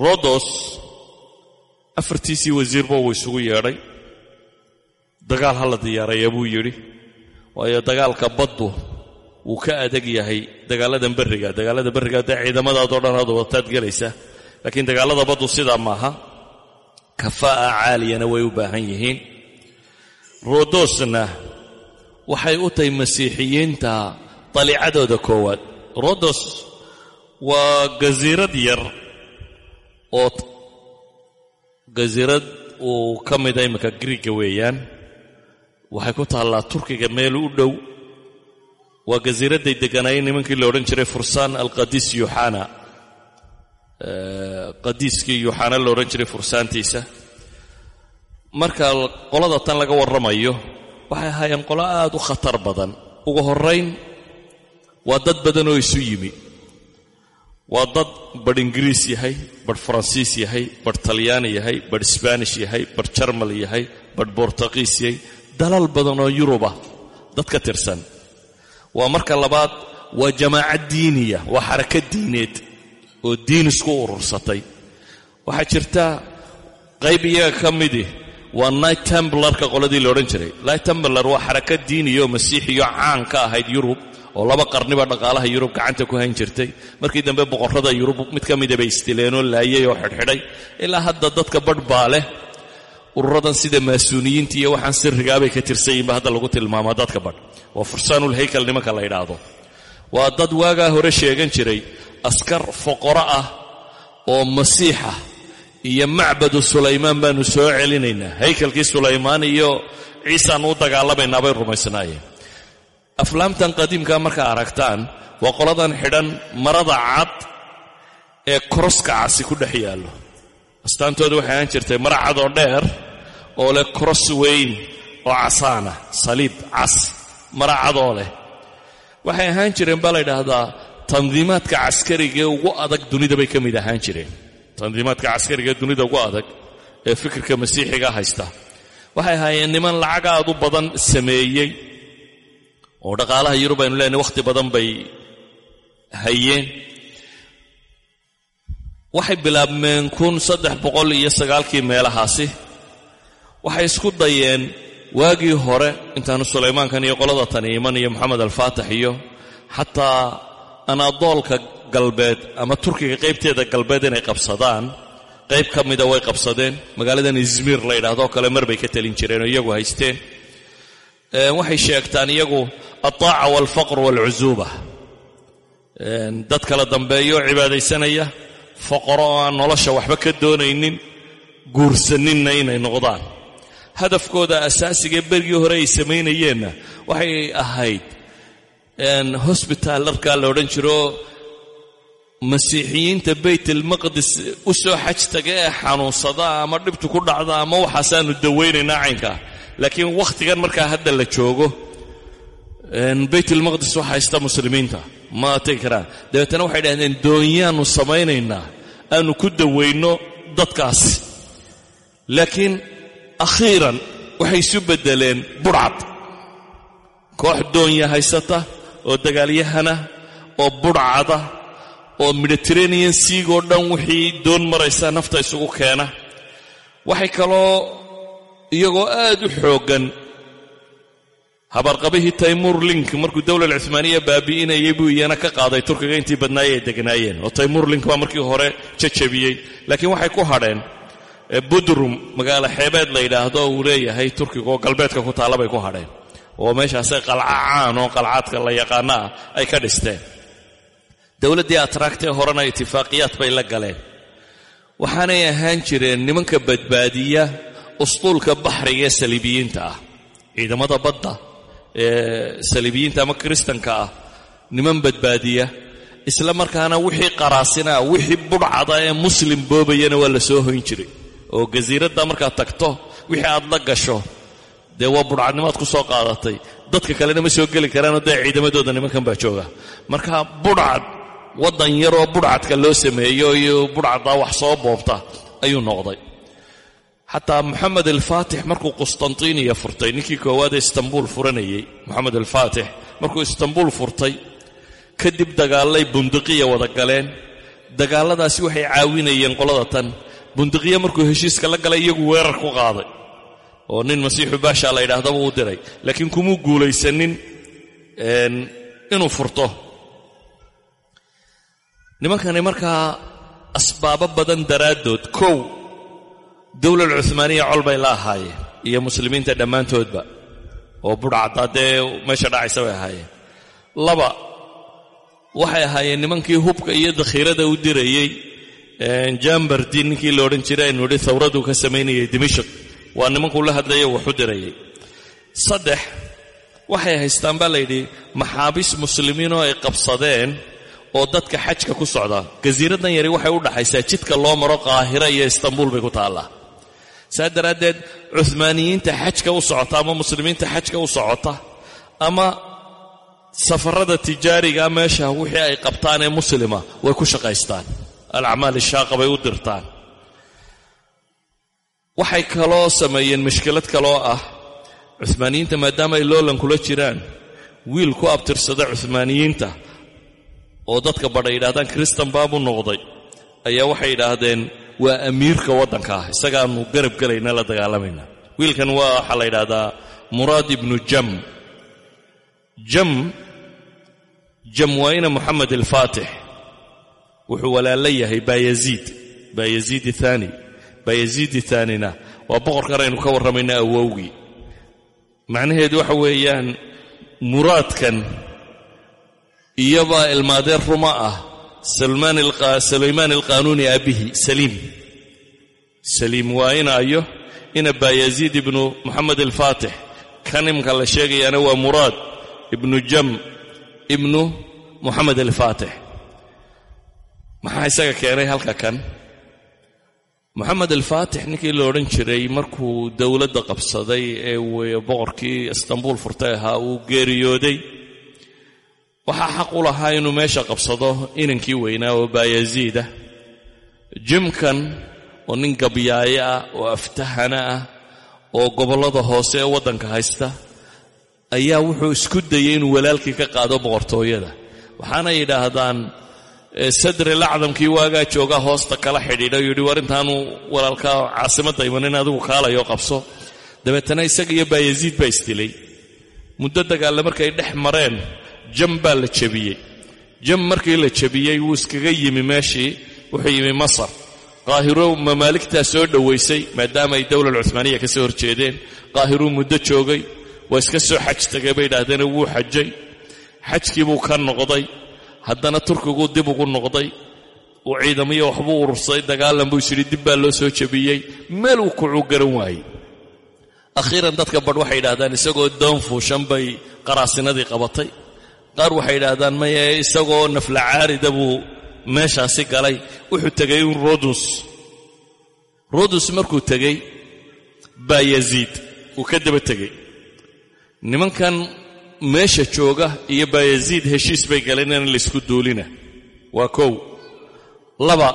rodos afartiisii wasiirba uu isugu yeedhay. Dagaal ha la diyaaraya buu yidhi. Waayo dagaalka baddu wuu ka adag yahay dagaaladan berriga. Dagaalada berriga dee ciidamadaadoo dhan aad wataad gelaysa laakiin dagaalada baddu sidaa maaha kafaa'a caaliyana way u baahan yihiin. Rodosna waxay u tahay masiixiyiinta daliicadooda koowaad. Rodos waa gasiirad yar oo gasiirad uu ka mida imminka griiga weeyaan. Waxay ku taallaa turkiga meel u dhow. Waa gasiiradday degganaayeen nimankii la odhan jiray fursaan alqadiis yuxana qadiiskii yuxana la odhan jiray fursaantiisa. Marka qolada tan laga warramayo waxay ahaayeen qolo aad u khatar badan. Ugu horrayn waa dad badan oo isu yimi. Waa dad badh ingiriis yahay badh faransiis yahay badh talyaani yahay badh sbaanish yahay badh jarmal yahay badh bortuqiis yahay. Dalal badan oo yuruba dad ka tirsan. Waa marka labaad waa jamaaca diiniya waa xaraka diineed oo diin isku urursatay. Waxaa jirta qayb iyaga ka midi waa night temblarka qoladii la odhan jiray. Night temblar waa xaraka diiniya oo masiixiyo caan ka ahayd yurub oo laba qarniba dhaqaalaha yurub gacanta ku hayn jirtay. Markii dambe boqorrada yurub mid ka mida bay istileenoo laayay oo xidhxidhay. Ilaa hadda dadka badh baa leh ururadan sida maasuuniyiinta iyo waxaan sirrigaabay ka tirsanyihinba hadda lagu tilmaamaa dadka badh. Waa fursaanul haykal nimanka la yidhaahdo. Waa dad waagaa hore sheegan jiray askar foqoro ah oo masiixa iyo macbadu sulaymaan baannu soo celinaynaa. Haykalkii sulaymaan iyo ciisaannu u dagaalamaynaa bay rumaysnaayeen. Aflaamtan qadiimkaa markaa aragtaan waa qoladan xidhan marada cad ee koroska casi ku dhex yaallo. Astaantooda waxay ahaan jirtay mara cad oo dheer oo leh koros weyn oo casaana saliib cas mara cadoo leh. Waxay ahaan jireen baa la ydhaahdaa tandiimaadka caskariga ee ugu adag dunida bay ka mid ahaan jireen. Tandiimaadka caskariga ee dunida ugu adag ee fikirka masiixiga haysta. Waxay ahaayeen niman lacag aad u badan sameeyey oo dhaqaalaha yurub aynu leenahay wakhti badan bay hayeen. Waxay bilaabmeen kun saddex boqol iyo sagaalkii meelahaasi. Waxay isku dayeen waagii hore intaanu sulaymaankan iyo qolada tani iman iyo moxamed alfaatix iyo xataa anaadoolka galbeed ama turkiga qaybteeda galbeed inay qabsadaan qayb ka mida way qabsadeen. Magaaladan izmir la yidhahdoo kale mar bay ka telin jireen oo iyagu haysteen waxay sheegtaan iyagu altaaca waalfaqr waalcusuuba dad kala dambeeyo cibaadaysanaya foqoro oo aan nolosha waxba ka doonaynin guursaninna inay noqdaan. Hadafkooda asaasigae bergii hore ay samaynayeenna waxay ahayd hosbitaal dharkaa la odhan jiro. Masiixiyiinta baytalmaqdis u soo xaj taga ee xanuunsada ama dhibtu ku dhacda ama waxaasaanu dawaynaynaa caynkaa laakiin wakhtigan markaa hadda la joogo baytalmaqdis waxa haysta muslimiinta. Ma tegi karaan dabeetana waxay dhahdeen doonyaannu samaynaynaa. Aanu ku dawayno dadkaasi laakiin akhiiran waxay isu beddeleen budhcad koox doonya haysata oo dagaalyahana oo budhcada oo mediterranean siigoo dhan wixii doon maraysa nafta isugu keena. Waxay kaloo iyagoo aad u xooggan habarqabihii taymuur link markuu dowlal cuhmaaniya baabi'inayay buu iyana ka qaaday turkiga intii badnaayey ay degnaayeen oo taymuur link baa markii hore jajabiyey. Laakiin waxay ku hadheen budrum magaalo xeebeed la yidhaahdo uu leeyahay turkiga oo galbeedka ku taalla bay ku hadheen oo meeshaasay qalca caan oo qalcaadka la yaqaano ah ay ka dhisteen. Dowladdii atraagtee horena itifaaqiyaad bay la galeen. Waxaanay ahaan jireen nimanka badbaadiya usluulka baxriga ee saliibiyiinta ah. Ciidamada badda ee saliibiyiinta ama kiristanka ah niman badbaadiya isla markaana wixii qaraasinaa wixii budhcada ee muslim boobayana waa la soo hoyn jiray. Oo gasiiradda markaad tagto wixii aad la gasho dee waa budhcadnimaad ku soo qaadatay. Dadka kalena ma soo geli karaanoo dee ciidamadooda nimankan baa jooga. Marka budhcad waddan yaroo budhcadka loo sameeyo iyo budhcaddaa wax soo boobta ayuu noqday. Xataa moxamed alfaatix markuu qustantiniya furtay ninkii koowaadee istanbuul furanayey moxamed alfaatix markuu istanbuul furtay kadib dagaallay bundiqiya wada galeen. Dagaalladaasi waxay caawinayeen qolada tan. Bundiqiya markuu heshiiska la galay iyagu weerar ku qaaday oo nin masiixu baasha la yidhaahdaba uu diray. Laakiin kumuu guulaysanin inuu furto. Nimankani markaa asbaabo badan daraaddood kow dowlal cuhmaaniya col bay la ahaayeen iyo muslimiinta dhammaantoodba oo budhcaddaa meesha dhacaysa bay ahaayeen laba waxay ahaayeen nimankii hubka iyo dakhiirada u dirayey jambardi ninkii la odhan jiray aynu idhi thawraduu ka samaynayay dimashik waa nimankuu la hadlaya waxu dirayay saddex waxay haystaan baa layidhi maxaabiis muslimiinoo ay qabsadeen oo dadka xajka ku socda. Gasiiraddan yari waxay u dhaxaysaa jidka loo maro qaahira iyo istanbuul bay ku taallaa. Saa daraaddeed cuhmaaniyiinta xajka u socota ama muslimiinta xajka u socota ama safarada tijaariga meesha wixii ay qabtaan ee muslima way ku shaqaystaan. Alacmaal ishaaqa bay u dirtaan waxay kaloo sameeyeen mashkilad kaloo ah cuhmaaniyiinta maadaama ay loolan kula jiraan wiil ku abtirsada cuhmaaniyiinta oo dadka badha yidhahdaan kristan baabuu noqday ayaa waxay yidhaahdeen waa amiirka waddanka ah isagaanu garab gelayna la dagaalamayna wiilkan waa waxaa la yidhaahdaa muraad ibnu jam. Jam jam waa ina moxamed alfaatix wuxuu walaalla yahay baayaziid baayaziid aani baayaziid aanina waa boqorkan aynu ka warramayna awowgii. Macnaheedu waxa weeyaan muraadkan iyobaa ilmaadeen ruma ah sulaymaan alqaanuuni aabihi saliim. Saliim waa inaayo ina baayaziid ibnu moxamed alfaatix kan imka la sheegayaana waa muraad ibnu jam ibnu moxamed alfaatix maxaa isaga keenay halka kan moxamed alfaatix ninkii la odhan jiray markuu dowladda qabsaday ee boqorkii istanbuul furtay ahaa uu geeriyooday waxaa xaq u lahaa inuu meesha qabsado inankii weynaa oo baayaziid ah. Jimkan oo nin gabyaaye ah oo aftahana ah oo gobollada hoose ee waddanka haysta ayaa wuxuu isku dayey inuu walaalkii ka qaado boqortooyada. Waxaana yidhaahdaan sadri lacdamkii waagaa joogaa hoosta kala xidhiidha yidhi war intaanu walaalkaa caasimadda imanin adigu kaalayo qabso. Dabeetana isaga iyo baayaziid baa isdilay muddo dagaalle markay dhex mareen jam baa la jebiyey. Jam markii la jebiyey wuu iskaga yimi meeshii wuxuu yimi masar. Qaahiro mamaaligtaa soo dhowaysay maadaama ay dowlal cuhmaaniya ka soo horjeedeen. Qaahiruu muddo joogay waa iska soo xaj tagay bay idhaahdeen wuu xajay. Xajkii buu ka noqday haddana turkigu dib ugu noqday uu ciidamiyo waxbuu urursaday dagaalan buu isyidhi dib baa loo soo jabiyey meel uu kucuu garan waayey. Akhiiran dadka badh waxay yidhahdaan isagoo doon fuushan bay qaraasinadii qabatay. Qaar waxay yidhaahdaan maye isagoo nafla caarida buu meeshaasi galay wuxuu tegay in rodus. Rodus markuu tegey baa yaziid uu ka daba tegey nimankan meesha jooga iyo baayaziid heshiis bay galeen inaan laysku duulina. Waa kow. Laba.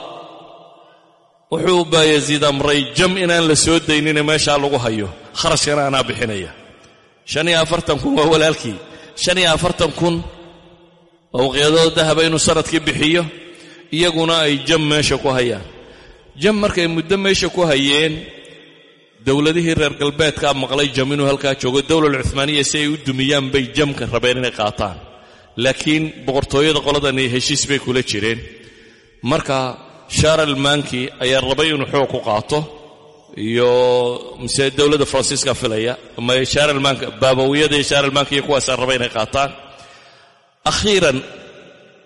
Wuxuu baayaziid amray jam inaan la soo daynina meeshaa lagu hayo. Kharashkana anaa bixinaya. Shan iyo afartan kun waa walaalkii. Shan iyo afartan kun awqyadoo dahaba inuu sannadkii bixiyo iyaguna ay jam meesha ku hayaan. Jam markay muddo meesha ku hayeen dowladihii reer galbeedkaa maqlay jam inuu halkaa joogo dowlal cuhmaaniya si ay u dumiyaan bay jamka rabeen inay qaataan. Laakiin boqortooyada qoladani heshiis bay kula jireen. Marka sharal manki ayaa rabay inuu xoog ku qaato iyo mise dowladda faransiiska filaya ama sharal mank baabawiyada iyo sharal mank iyo kuwaasaa rabay inay qaataan. Akhiiran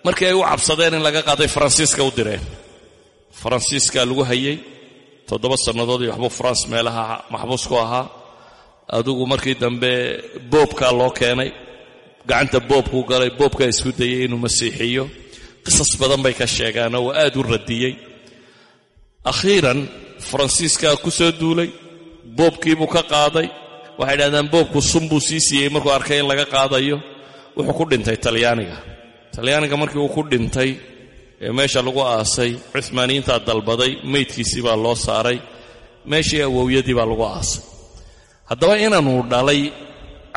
markii ay u cabsadeen in laga qaaday faransiiska u direen. Faransiiska lagu hayey toddoba sannadood iyo waxbuu faranse meelaha maxbuus ku ahaa. Adigu markii dambe boobkaa loo keenay gacanta boobkuu galay boobkaa isku dayey inuu masiixiyo. Qisas badan bay ka sheegaanoo waa aad u radiyey. Akhiiran faransiiskaa ku soo duulay boobkiibuu ka qaaday. Waxay idhahdaan boobku sun buu sii siiyey markuu arkay in laga qaadayo wuxuu ku dhintay talyaaniga. Talyaaniga markii uu ku dhintay meesha lagu aasay cuhmaaniyiintaa dalbaday meydkiisii baa loo saaray meeshii awowyadii baa lagu aasay. Haddaba inanuu dhalay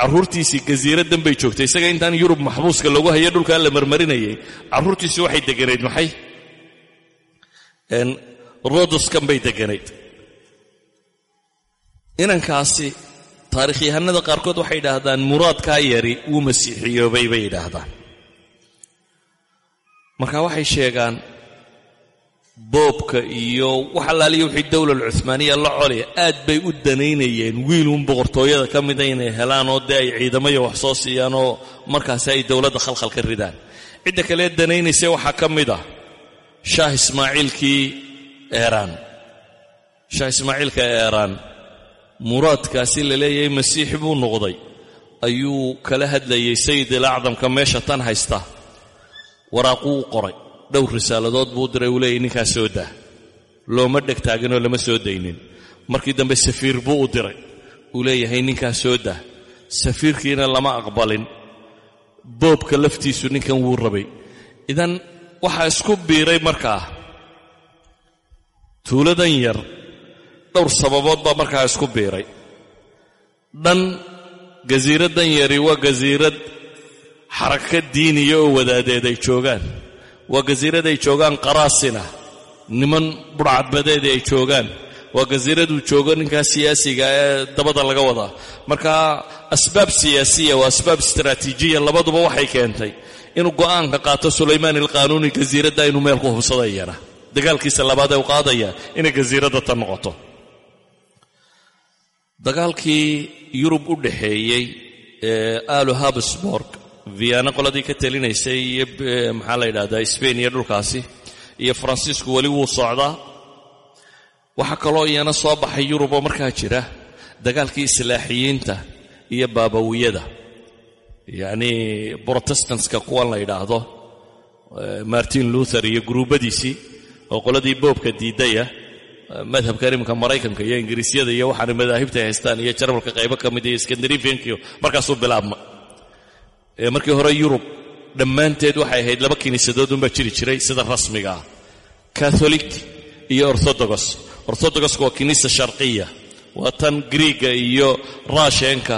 carruurtiisii gasiiraddan bay joogtay isaga intaan yurub maxbuuska lagu hayo dhulkaa la marmarinayay carruurtiisii waxay deganayd maxay? Rodoskan bay deganayd. Inankaasi taarikhyahanada qaarkood waxay yidhaahdaan muraadkaa yari wuu masiixiyoobay bay yidhaahdaan marka waxay sheegaan boobka iyo wax allaaliya wixii dowlal cuhmaaniya la colya aad bay u danaynayeen wiiluun boqortooyada ka mida inay helaan oo dee ay ciidamayo wax soo siiyaan oo markaasi ay dowladda khalkhal ka ridaan. Cidda kalee danaynaysa waxaa ka mid ah shaah ismaaciilkii eeraan. Shaah ismaaciilka eeraan muraadkaasi la leeyahay masiixi buu noqday ayuu kala hadlayay sayid ilacdamka meesha tan haysta waraaquu u qoray. Dhowr risaaladood buu diray uu leeyay ninkaas soo daa. Looma dheg taaginoo lama soo daynin. Markii dambe safiir buu u diray. Uu leeyahay ninkaas soo daa. Safiirkiina lama aqbalin. Boobka laftiisu ninkan wuu rabay. Idan waxaa isku biiray markaa. Tuuladan yar dhowr sababood baa markaa isku biiray. Dhan gasiiraddan yari waa gasiirad xaraka diiniya oo wadaadeed ay joogaan waa gasiirad ay joogaan qaraasina niman budhcadbadeedii ay joogaan waa gasiiraduu joogo ninkaa siyaasiga ee dabada laga wadaa marka asbaab siyaasiya waa asbaab istaraatiijiya labaduba waxay keentay inuu go'aanka qaato sulaymaan ilqaanuuni gasiiradda inuu meel ku hubsadayana dagaalkiisa labaad ee u qaadaya inay gasiiradda tan noqoto dagaalkii yurub u dhaxeeyey ee alu habsborg viana qoladii ka telinaysay iyo maxaa la yidhahdaa sbain iyo dhulkaasi iyo faransiisku weli wuu socdaa waxaa kaloo iyana soo baxay yuruboo markaa jira dagaalkii islaaxiyiinta iyo baabawiyada. Yacnii brotestantska kuwan la yidhaahdo martin luther iyo guruubbadiisii oo qoladii boobka diidaya madhabkan iminka maraykanka iyo ingiriisyada iyo waxaana madaahibta haystaan iyo jarmalka qaybo ka mid iyo skandinafiankiyo markaasuu bilaabma markii hore yurub dhammaanteed waxay ahayd laba kiniisadood unbaa jiri jiray sida rasmiga ah. Katholik iyo orthodogos orthodogosku waa kiniisa sharqiya waa tan griiga iyo raasheenka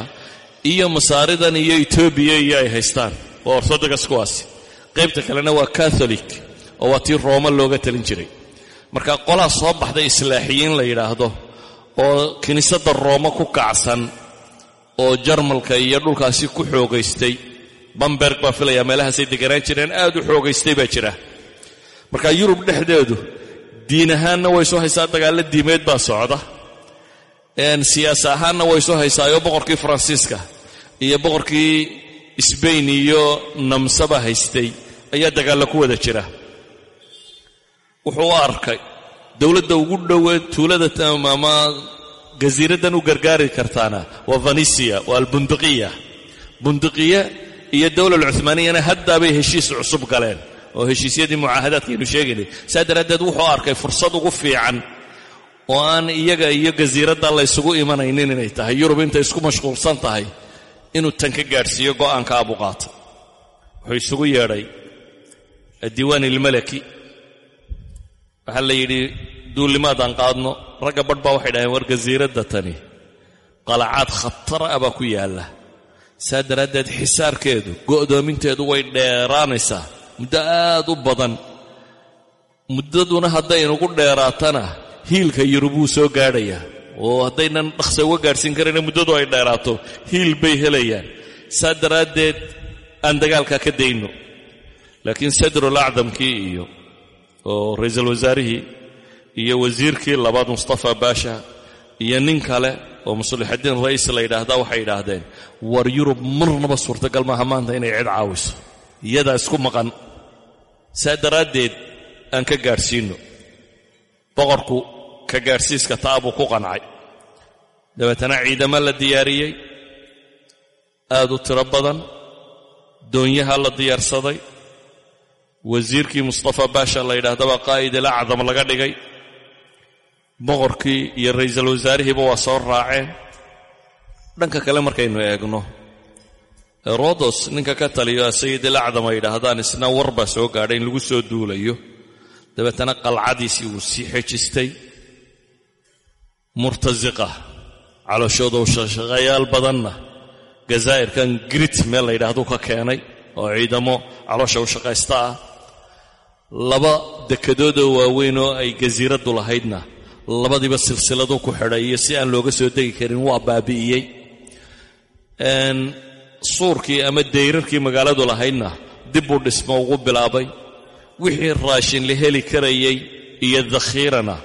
iyo masaaridan iyo etoobiya iyo ay haystaan. Waa orthodogos kuwaasi qaybta kalena waa katholik oo waa tii rooma looga talin jiray. Marka qolaa soo baxday islaaxiyiin la yidhaahdo oo kiniisadda rooma ku kacsan oo jarmalka iyo dhulkaasi ku xoogaystay bamberg baa filayaa meelahaasay deganaan jireen aad u xoogaystay baa jira. Marka yurub dhexdeedu diin ahaanna way soo haysaa dagaallo diimeed baa socda. Siyaas ahaanna way soo haysaayoo boqorkii faransiiska iyo boqorkii sbain iyo namsaba haystay ayaa dagaalla ku wada jira. Wuxuu u arkay dowladda ugu dhowe tuulada ama gasiiraddan u gargaari kartaana waa vanisia waa albunduqiya bunduqiya iyo dowla alcuhmaaniyana haddaabay heshiis cusub galeen oo heshiisyadii mucaahadaadkaynu sheegaynay. Saa daraaddeed wuxuu arkay fursad ugu fiican oo aan iyaga iyo gasiiradda la ysugu imanaynin inay tahay. Yurub intay isku mashquulsan tahay inuu tan ka gaadhsiiyo go'aanka abuqaata wuxuu isugu yeedhay addiiwaan ilmalaki. Waxaa la yidhi duullimaadaan qaadno ragga badh baa waxay dhaheen war gasiiradda tani qalacaad khatara ah baa ku yaalla saa daraaddeed xisaarkeedu go'doominteedu way dheeraanaysaa muddo aad u badan. Muddaduna hadday inugu dheeraatana hiilka yurub wuu soo gaadhayaa oo haddaynan dhaqsa uga gaadhsiin karayna muddadu ay dheeraato. Hiil bay helayaan. Saa daraaddeed aan dagaalkaa ka dayno. Laakiin sadrul acdamkii iyo oo ra'iisul wasaarihii iyo wasiirkii labaad mustafa baasha iyo nin kale oo muslixadiin ra'iis la yidhaahdaa waxay yidhaahdeen war yurub marnaba suurtagal maaha maanta inay cid caawiso. Iyadaa isku maqan. Saa daraaddeed aan ka gaadhsiinno boqorku ka gaadhsiiska taa buu ku qancay. Dabeetana ciidamo la diyaariyey. Aad u tiro badan. Doonyaha la diyaarsaday wasiirkii mustafa baasha la yidhaahdaba qaa'id il acdam laga dhigay boqorkii iyo ra'iisul wasaarihiiba waa soo raaceen dhanka kale markaynu eegno herodos ninka ka taliyo sayid il acdam ay yidhaahdaan isna war baa soo gaadhay in lagu soo duulayo. Dabeetana qalcadiisii wuu sii xejistay murtasiqa calooshooda shaqeeyaal badanna gazaa'irkan grit meel la yidhahduu ka keenay oo ciidamo caloosha u shaqaysta ah. Laba dekedoodoo waaweyn oo ay gasiiraddu lahaydna labadiiba silsiladu ku xidhay iyo si aan looga soo degi karin waa baabi'iyey. Suurkii ama dayrarkii magaaladu lahaydna dib buu dhismo ugu bilaabay. Wixii raashin la heli karayey iyo dakhiirana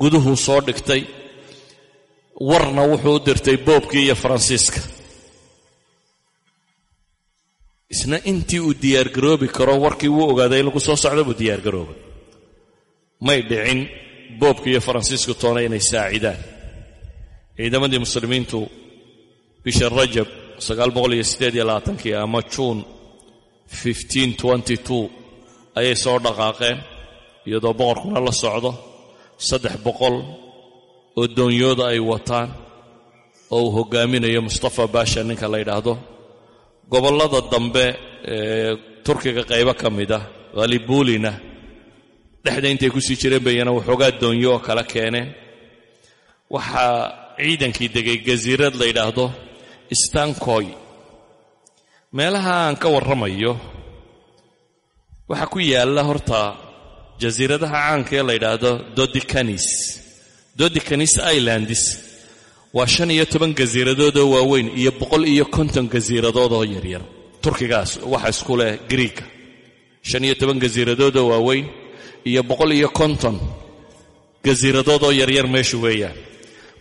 guduhuu soo dhigtay. Warna wuxuu u dirtay boobkii iyo faransiiska. Isna intii uu diyaargaroobi karo warkii wuu ogaaday lagu soo socdo buu diyaargaroobay may dhicin boobka iyo faransiisku toona inay saacidaan. Ciidamadii muslimiintu bisha rajab kii ama juun ayay soo dhaqaaqeen iyadoo boqorkuna la socdo saddex boqol oo doonyooda ay wataan oo uu hoggaaminayo mustafa baasha ninka la yidhaahdo. Gobollada dambe ee turkiga qaybo ka mid ah khalibuulina dhexda intay ku sii jireen bayana waxoogaa doonyo oo kala keeneen waxaa ciidankii degay gasiirad la yidhaahdo stankoy meelaha aan ka warramayo waxaa ku yaalla horta jasiiradaha caanka ee la yidhaahdo dodicanis dodicanis islandis. Waa shan iyo toban gasiiradoodoo waaweyn iyo boqol iyo konton gasiiradoodoo yaryar. Turkigaas waxa isku leh griiga shan iyo toban gasiiradoodoo waaweyn iyo boqol iyo konton gasiiradoodoo yaryar meeshu weeyaan.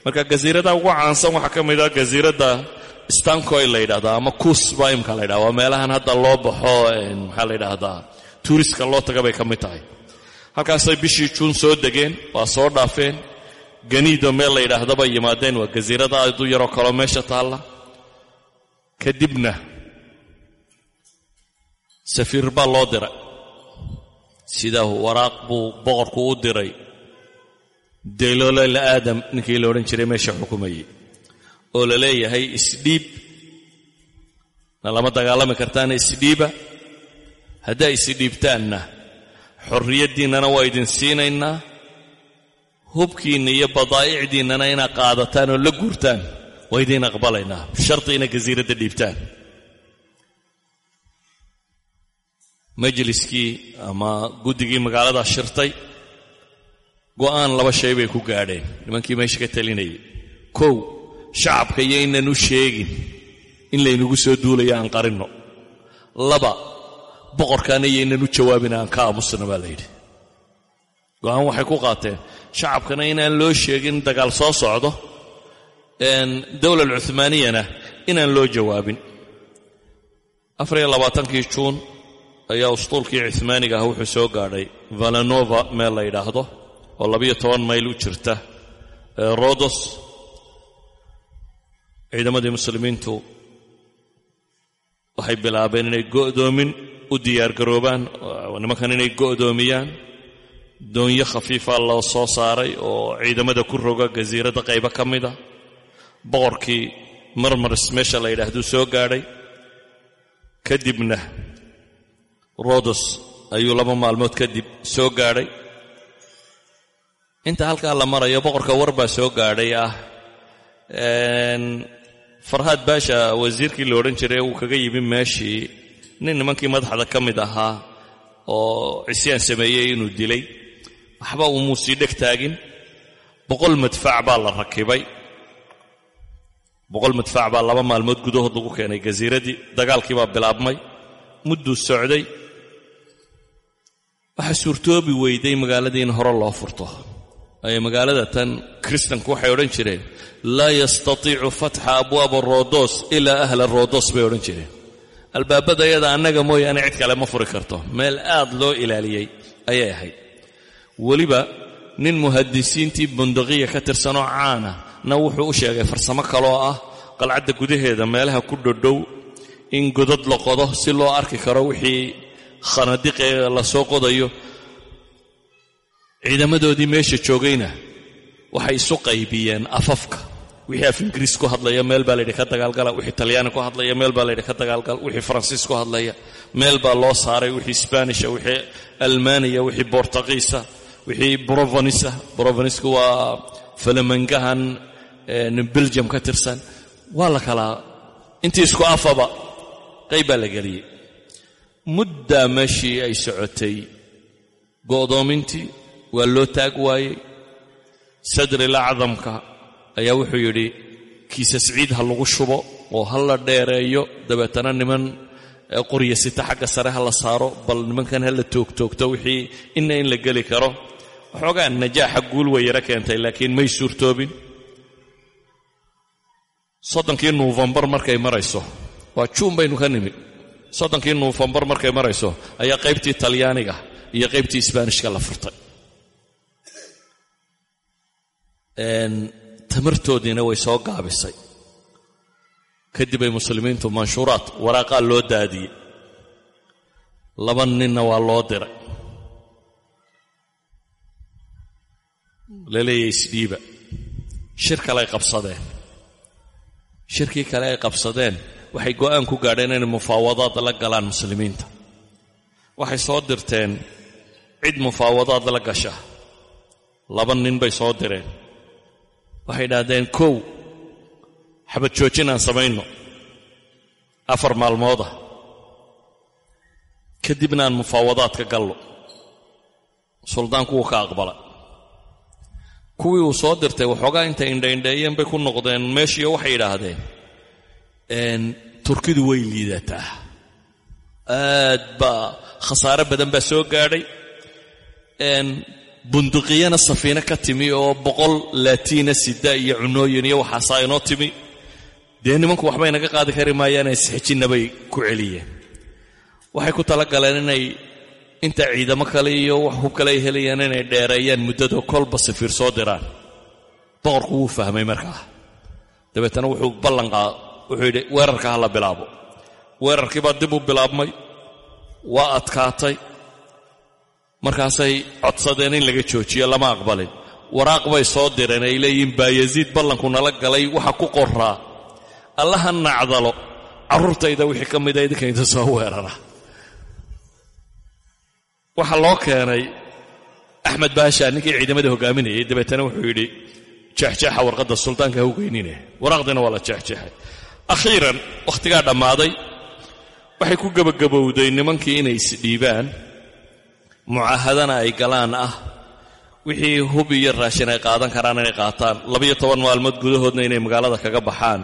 Marka gasiiradaha ugu caansan waxaa ka mid ah gasiiradda stankoy la yidhahdaa ama kuus baa imka la ydhahda waa meelahan hadda loo baxo maxaa la yidhaahdaa tuuriska loo taga bay ka mid tahay. Halkaasay bishii juun soo degeen waa soo dhaafeen ganiido meel la yidhaahdaba yimaadeen waa gasiirada aad u yaroo kaloo meesha taalla. Kadibna safiir baa loo diray sida waraaq buu boqorku u diray. Deyloleyla aadam ninkii la odhan jiray meesha xukumayey oo la leeyahay isdhiib. Na lama dagaalami kartaana isdhiiba. Haddaa isdhiibtaanna xorriyaddiinnana waa idin siinaynaa. Hubkiinna iyo badaa'icdiinnana inaad qaadataan oo la guurtaan waa idiin aqbalaynaa. Sharti ina gasiiradda dhiibtaan majliskii ama guddigii magaalada shirtay. Go'aan laba shay bay ku gaadheen. Nimankii meesha ka talinayay kow shacabka iyo inaan u sheegin in laynagu soo duulayo aan qarinno. Laba boqorkaana iyo inaan u jawaabin aan ka aamusna baa la yidhi go'aan waxay ku qaateen shacabkana inaan loo sheegin dagaal soo socdo dowla alcuhmaaniyana inaan loo jawaabin. Afariyo labaatankii juun ayaa usطuulkii cumaaniga ah wuxuu soo gaadhay valanova meel la yidhaahdo oo labiyo toban mayl u jirta rodos ciidamadii muslimiintu waxay bilaabeen inay go'doomin u diyaargaroobaan nimankan inay go'doomiyaan. Doonyo khafiifa loo soo saaray oo ciidamada ku roga gasiiradda qaybo ka mida boqorkii marmaris meesha la yidhaahduu soo gaadhay. Kadibna rodos ayuu laba maalmood kadib soo gaadhay. Inta halkaa la marayo boqorka war baa soo gaadhay ah. Farhaad baasha wasiirkii la odhan jiray uu kaga yimi meeshii. Nin nimankii madaxda ka mid ahaa oo cisyaan sameeyey inuu dilay. Waxba umuu sii dheg taagin. Boqol madfac baa la rakibay. Boqol madfac baa laba maalmood gudahood lagu keenay gasiiraddii dagaalkii baa bilaabmay. Mudduu socday waxaa suurtoobi weyday magaaladii in hore loo furto. Ay magaalada tan kristanku waxay odhan jireen laa yastatiicu fatxa abwaaba rodos ilaa ahla rodos bay odhan jireen. Albaabada yada annaga mooyaane cid kale ma furi karto. Meel aad loo ilaaliyey ayay ahayd. Weliba nin muhadisiintii bundaqiya ka tirsanoo caana na wuxuu u sheegay farsamo kaloo ah qalcadda gudaheeda meelaha ku dhodhow in godad la qodo si loo arki karo wixii khanadiqee la soo qodayo. Ciidamadoodii meesha joogayna waxay isu qaybiyeen afafka. Wixii af ku hadlaya meel baa layidhi ka dagaalgala. Wixii talyaani ku hadlaya meel baa layidhi ka dagaalgala. Wixii faransiis ku hadlaya meel baa loo saaray. Wixii sbanisha wixii almaniya wixii bortaqiisa wixii brovanisa brovanisku waa falamangahan belgium ka tirsan. Waa la kalaa intii isku afaba qayb baa la geliyey muddaa meeshii ay socotay. Go'doomintii waa loo taag waayey. Sadril acdamka ayaa wuxuu yidhi kiisas ciid ha lagu shubo oo ha la dheereeyo dabeetana niman qorya sita xagga sare ha la saaro bal nimankan ha la toogtoogto wixii inna in la geli karo. Waxoogaa najaaxa guul way yaro keentay laakiin may suurtoobin. Soddonkii nuufembar markay marayso waa juun baynu ka nimi soddonkii nuufembar markay marayso ayaa qaybtii talyaaniga iyo qaybtii isbaanishka la furtay. Tamartoodiina way soo gaabisay. Kadib ay muslimiintu manshuuraad waraaqaa loo daadiyey. Laba ninna waa loo diray. Laleeyahay isdhiiba. Shir ay qabsadeen. Shirkii kale ay qabsadeen waxay go'aan ku gaadheen inay mufaawadaad la galaan muslimiinta. Waxay soo dirteen cid mufaawadaad la gasha laba nin bay soo direen. Waxay idhaahdeen kow xabad joojin aan samayno afar maalmooda kadibna aan mufaawadaadka gallo. Suldaanku wuu ka aqbala kuwii uu soo dirtay waxoogaa intay indhaindheeyeen bay ku noqdeen meeshiiyo waxay idhaahdeen turkidu way liidataa aad baa khasaare badan baa soo gaadhay bunduqiyana safiine ka timi oo boqol laatiina sida iyo cunooyin iyo waxaasaa inoo timi. Dee nimanku waxbay naga qaadi kari maayaane isxijinna bay ku celiyeen. Waxay ku talagaleen inay inta ciidamo kale iyo wax hub kale ay helayaan inay dheereeyaan muddada kolba safiir soo diraan. Boqorku wuu fahmay markaa. Dabeetana wuxuu ballanqaa wuxuu yidhi weerarka ha la bilaabo. Weerarkii baa dib u bilaabmay waa adkaatay. Markaasay codsadeen in laga joojiyo lama aqbalin. Waraaq bay soo direen ay leeyihiin baayaziid ballanku nala galay waxa ku qoraa allaha nacdalo carruurtayda wixii ka mida idinka inta soo weerara. Waxaa loo keenay axmed baasha ninkii ciidamada hogaaminayay dabeetana wuxuu yidhi jeexjeexa warqadda suldaanka ha u geynine. Waraaqdiina waa la jeexjeexay akhiiran wakhtigaa dhammaaday. Waxay ku gebagabowday nimankii inay isdhiibaan mucaahadana ay galaan ah. Wixii hub iyo raashin ay qaadan karaan inay qaataan. Labiyo toban maalmood gudahoodna inay magaalada kaga baxaan.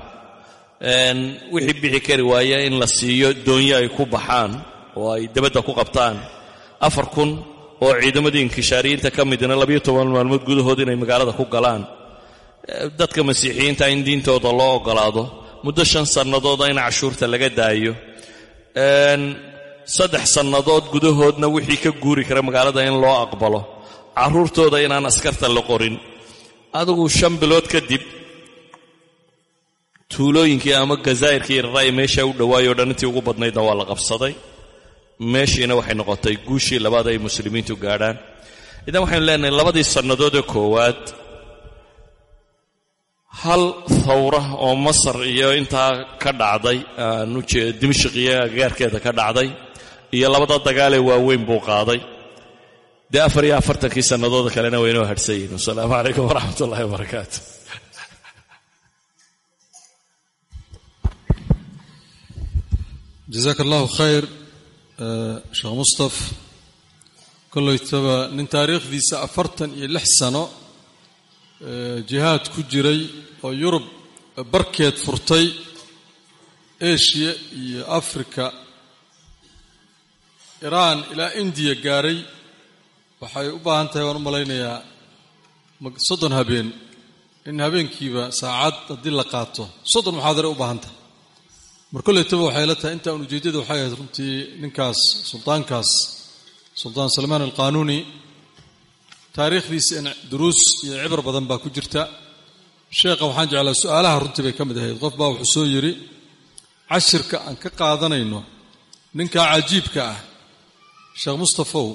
Wixii bixi kari waaya in la siiyo doonyo ay ku baxaan oo ay debadda ku qabtaan. Afar kun oo ciidamadii inkishaariyiinta ka midna labiyo toban maalmood gudahood inay magaalada ku galaan. Dadka masiixiyiinta in diintooda loo ogolaado muddo shan sannadooda in cashuurta laga daayo. Saddex sannadood gudahoodna wixii ka guuri kara magaalada in loo aqbalo. Carruurtooda inaan askarta la qorin. Adigu shan bilood kadib tuulooyinkii ama gazaa'irkii iraraay meesha u dhowaayoo dhan intii ugu badnaydna waa la qabsaday. Meeshiina waxay noqotay guushii labaad ay muslimiintu gaadhaan. Idan waxaynu leenahay labadii sannadoodee koowaad hal thawra oo masar iyo intaa ka dhacday dimashq iyo agagaarkeeda ka dhacday iyo labada dagaalee waaweyn buu qaaday. Dee afar iyo afartankii sannadooda kalena waynoo hadhsan yihiin wasalaamu calaykum waraxmat ullahi wabarakaatu jazaaka allahu khayr sheekh mustaf kollaytaba nin taariikhdiisa afartan iyo lix sano jihaad ku jiray oo yurub barkeed furtay eshiya iyo afrika iraan ilaa indiya gaaray. Waxay u baahan tahay waan u malaynayaa soddon habeen in habeenkiiba saacad haddii la qaato. Soddon muxaadare u baahan tahay? Mar kollaytaba waxay la tahay intaan ujeeddada waxay ahayd runtii ninkaas suldaankaas suldaan salmaan alqaanuuni taariikhdiisa duruus iyo cibar badan baa ku jirta. Sheekha waxaan jeclaa su'aalaha runtii bay ka mid ahayd. Qof baa wuxuu soo yidhi cashirka aan ka qaadanayno ninkaa cajiibka ah sheekh mustafow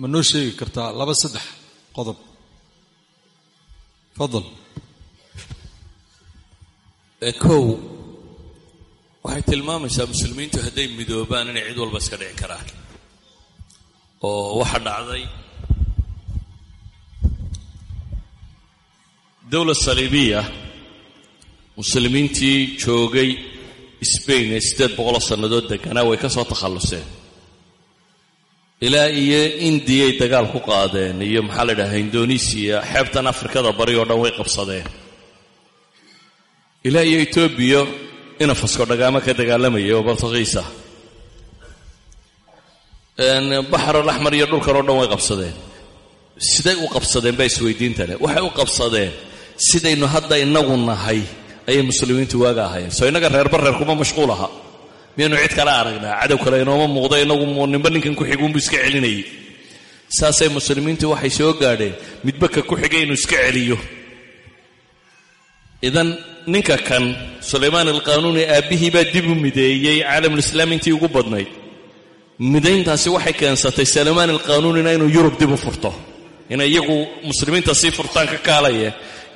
ma noo sheegi kartaa laba saddex qodob. Fadal. Kow waxay tilmaamaysaa muslimiintu hadday midoobaan inay cid walba iska dhici karaan. Oo waxa dhacday dowlad saliibiya muslimiintii joogay sbain ee siddeed boqoloo sannadood deganaa way ka soo takhalluseen. Ilaa iyo indiyay dagaal ku qaadeen iyo maxaa la idhaha indonesiya xeebtan afrikada bari oo dhan way qabsadeen. Ilaa iyo etoobiya inafasko dhagaamo ka dagaalamaya oo bartakiisa baxrul axmar iyo dhulkan oo dhan way qabsadeen. Siday u qabsadeen baa isweydiinta leh waxay u qabsadeen sidaynu hadda inagu nahay ayay muslimiintu waaga ahaayeen. Soo innaga reerba reer kuma mashquul aha. Miyaynu cid kale aragnaa? Cadow kale inooma muuqdo inagu ninba ninkan ku xiguunbu iska celinayay saasay muslimiintu waxay soo gaadheen midba ka ku xigay inuu iska celiyo. Idan ninka kan sulaymaan alqaanuuni aabbihii baa dib u mideeyey caalamulislaam intii ugu badnayd midayntaasi waxay keensatay sulaymaan alqaanuunina inuu yurub dib u furto. Inay iyagu muslimiinta sii furtaan ka kaalaye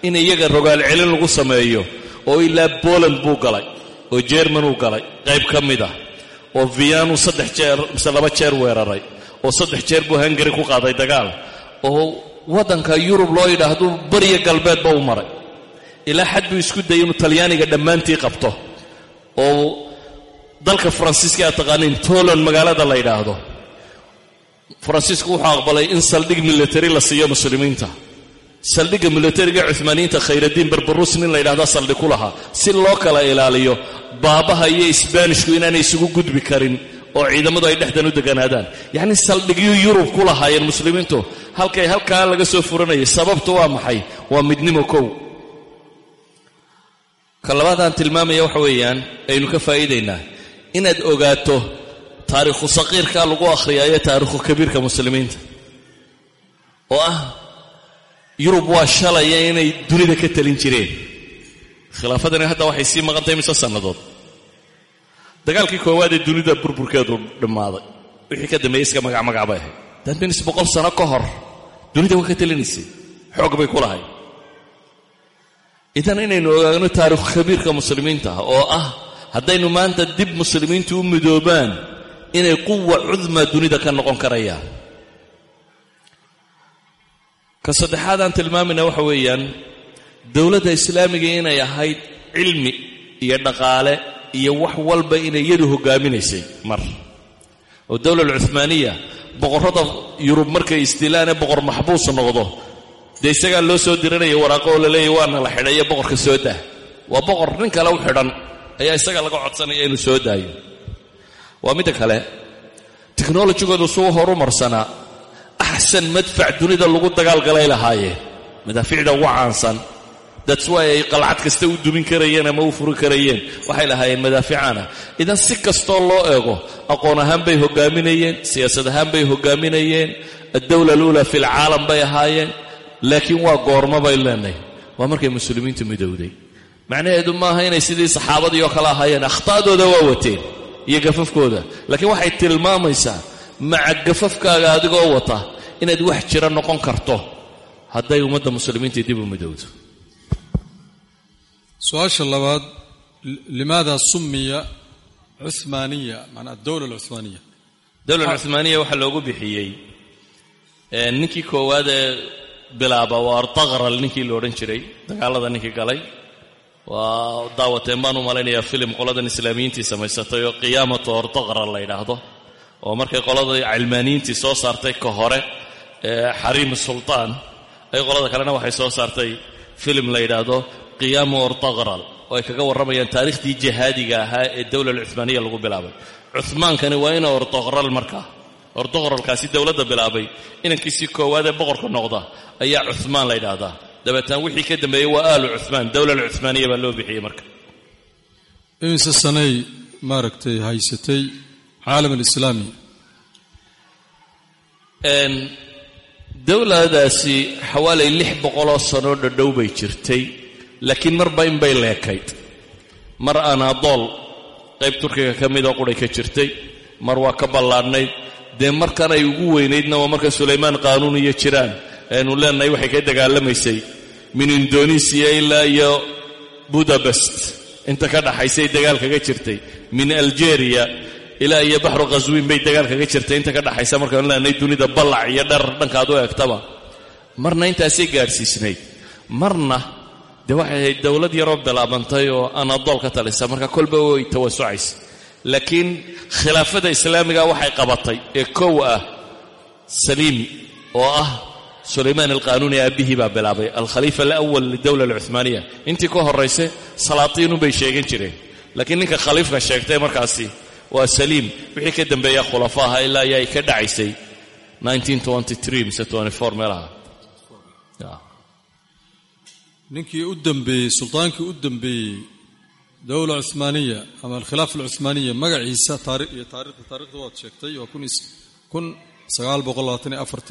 in iyaga rogaal celin lagu sameeyo oo ilaa boland buu galay oo jermanuu galay qayb ka mid ah oo vianu saddex jeer mise laba jeer weeraray oo saddex jeer buu hungari ku qaaday dagaal oo waddanka yurub loo yidhaahdu bariya galbeedba u maray. Ilaa xad buu isku dayay inuu talyaaniga dhammaantii qabto oo dalka faransiiska aad taqaaniin poland magaalada la yidhaahdo. Faransiisku wuxuu aqbalay in saldhig military la siiyo muslimiinta saldhigga militariga cumaaniyiinta khayraddiin barbarus nin la yidhahda saldhig ku lahaa. Si loo kala ilaaliyo baabaha iyo isbaanishku inaanay isugu gudbi karin oo ciidamadu ay dhexdan u deganaadaan. Yacnii saldhigyo yurub ku lahaayeen muslimiintu. Halkay halkaa laga soo furanayay sababtu waa maxay? Waa midnimo kow. Ka labaadaan tilmaamaya waxa weeyaan aynu ka faa'iidaynaa. Inaad ogaato taariikhu saqiirka lagu akhriyaayo taariikhu kabiirka muslimiinta. Oo ah yurub waa shalaya inay dunida ka talin jireen. Khilaafadani hadda waxay sii maqantahay mise sannadood? Dagaalkii koowaad ee dunida burburkeedu dhammaaday. Wixii ka dambeeyey iska magac magac bay ahayd. Danbinis boqol sano ka hor dunida waa ka talinaysay xoog bay ku lahay idan inaynu ogaagno taariikhu kabiirka muslimiinta oo ah haddaynu maanta dib muslimiintu u midoobaan inay quwa cudmaa dunida ka noqon karayaan ka saddexaad aan tilmaamayna waxa weeyaan dowladda islaamiga inay ahayd cilmi iyo dhaqaale iyo wax walba inay iyadu hoggaaminaysay mar. Oo dowla alcuhmaaniya boqorrada yurub markay istilaan ee boqor maxbuus noqdo dee isagaa loo soo diranaya waraaqo oo la leeyahy waana la xidhayo boqorka soo dah waa boqor nin kale u xidhan ayaa isaga laga codsanaya inuu soo daayo. Waa midda kale teknolojigoodu suu horumarsanaa axsan madfac dunida lagu dagaalgalay lahaayeen madaaficda ugu caansan. That's why ay qalcad kasta u dumin karayeen ama u furi karayeen. Waxay lahaayeen madaaficaana idan si kastoo loo eego aqoon ahaan bay hogaaminayeen siyaasad ahaan bay hogaaminayeen addawla aluula fi lcaalam bay ahaayeen laakiin waa goormo bay leenahay waa markay muslimiintu midowday. Macnaheedu maaha inay sidii saxaabadii oo kale ahaayeen akhta'dooda waa wateen iyo gafafkooda. Laakiin waxay tilmaamaysaa maca gafafkaaga adigoo wata inaad wax jira noqon karto. Hadday ummadda muslimiinta dib u midowdo. Su'aasha labaad limaada sumiya cumaaniya manaa adowla alcumaaniya dowla cumaaniya waxaa loogu bixiyey ninkii koowaad ee bilaaba waa artaqral ninkii la odhan jiray dagaalada ninkii galay. Waa daawateen baan u malaynayaa filim qoladan islaamiyiintii samaysatay oo qiyaamatu artaqral la yidhaahdo oo markay qolada cilmaaniyiintii soo saartay ka hore xariim sultaan ay qolada kalena waxay soo saartay filim la yidhaahdo qiyaamu ortaqral oo ay kaga warramayaan taariikhdii jihaadiga ahaa ee dowla alcumaaniya lagu bilaabay. Cumaankani waa ina ortoqral markaa ortoqralkaasi dowladda bilaabay inankiisii koowaad ee boqorka noqda ayaa cumaan la yidhaahdaa. Dabeetana wixii ka dambeeyey waa aalu cumaan dowla alcumaaniya baa loo bixiyey marka. Imise sanay maaragtay haysatay caalam alislaami dowladaasi xawaalay lix boqoloo sanoo dhadhow bay jirtay laakiin marba inbay leekayd. Mar anaadool qayb turkiga ka midoo quray ka jirtay mar waa ka ballaadhnayd dee markan ay ugu weynaydna waa marka sulaymaan qaanuun iyo jiraan aynu leenahay waxay ka dagaalamaysay min indonesiya ilaa iyo budabest inta ka dhaxaysay dagaal kaga jirtay. Min aljeria ilaa iyo baxru khaswiin bay dagaal kaga jirtay. Inta ka dhaxaysa markaanu leenahay dunida ballac iyo dhar dhankaad u eegtaba. Marna intaasay gaadhsiisnayd marna dee waxay ahayd dowlad yaroo bilaabantay oo anadool ka talisa. Marka kolba way tawasucaysa laakiin khilaafada islaamiga waxay qabatay ee kow ah saliim oo ah sulaymaan alqaanuuni aabbihii baa bilaabay. Alkhaliifa alawal lidowla alcumaaniya intii ka horrayse salaatiinunbay sheegan jireen. Laakiin ninka khaliifka sheegtay markaasi waa saliim wixii ka dambeeya khulafaaha ilaa iyo ay ka dhacaysay. mise meelaha ninkii u dambeeyey sultaankii u dambeeyey dowla cumaaniya ama alkhilaafa alcumaaniya magaciisa iyo taarikhda taarikhda waad sheegtay waa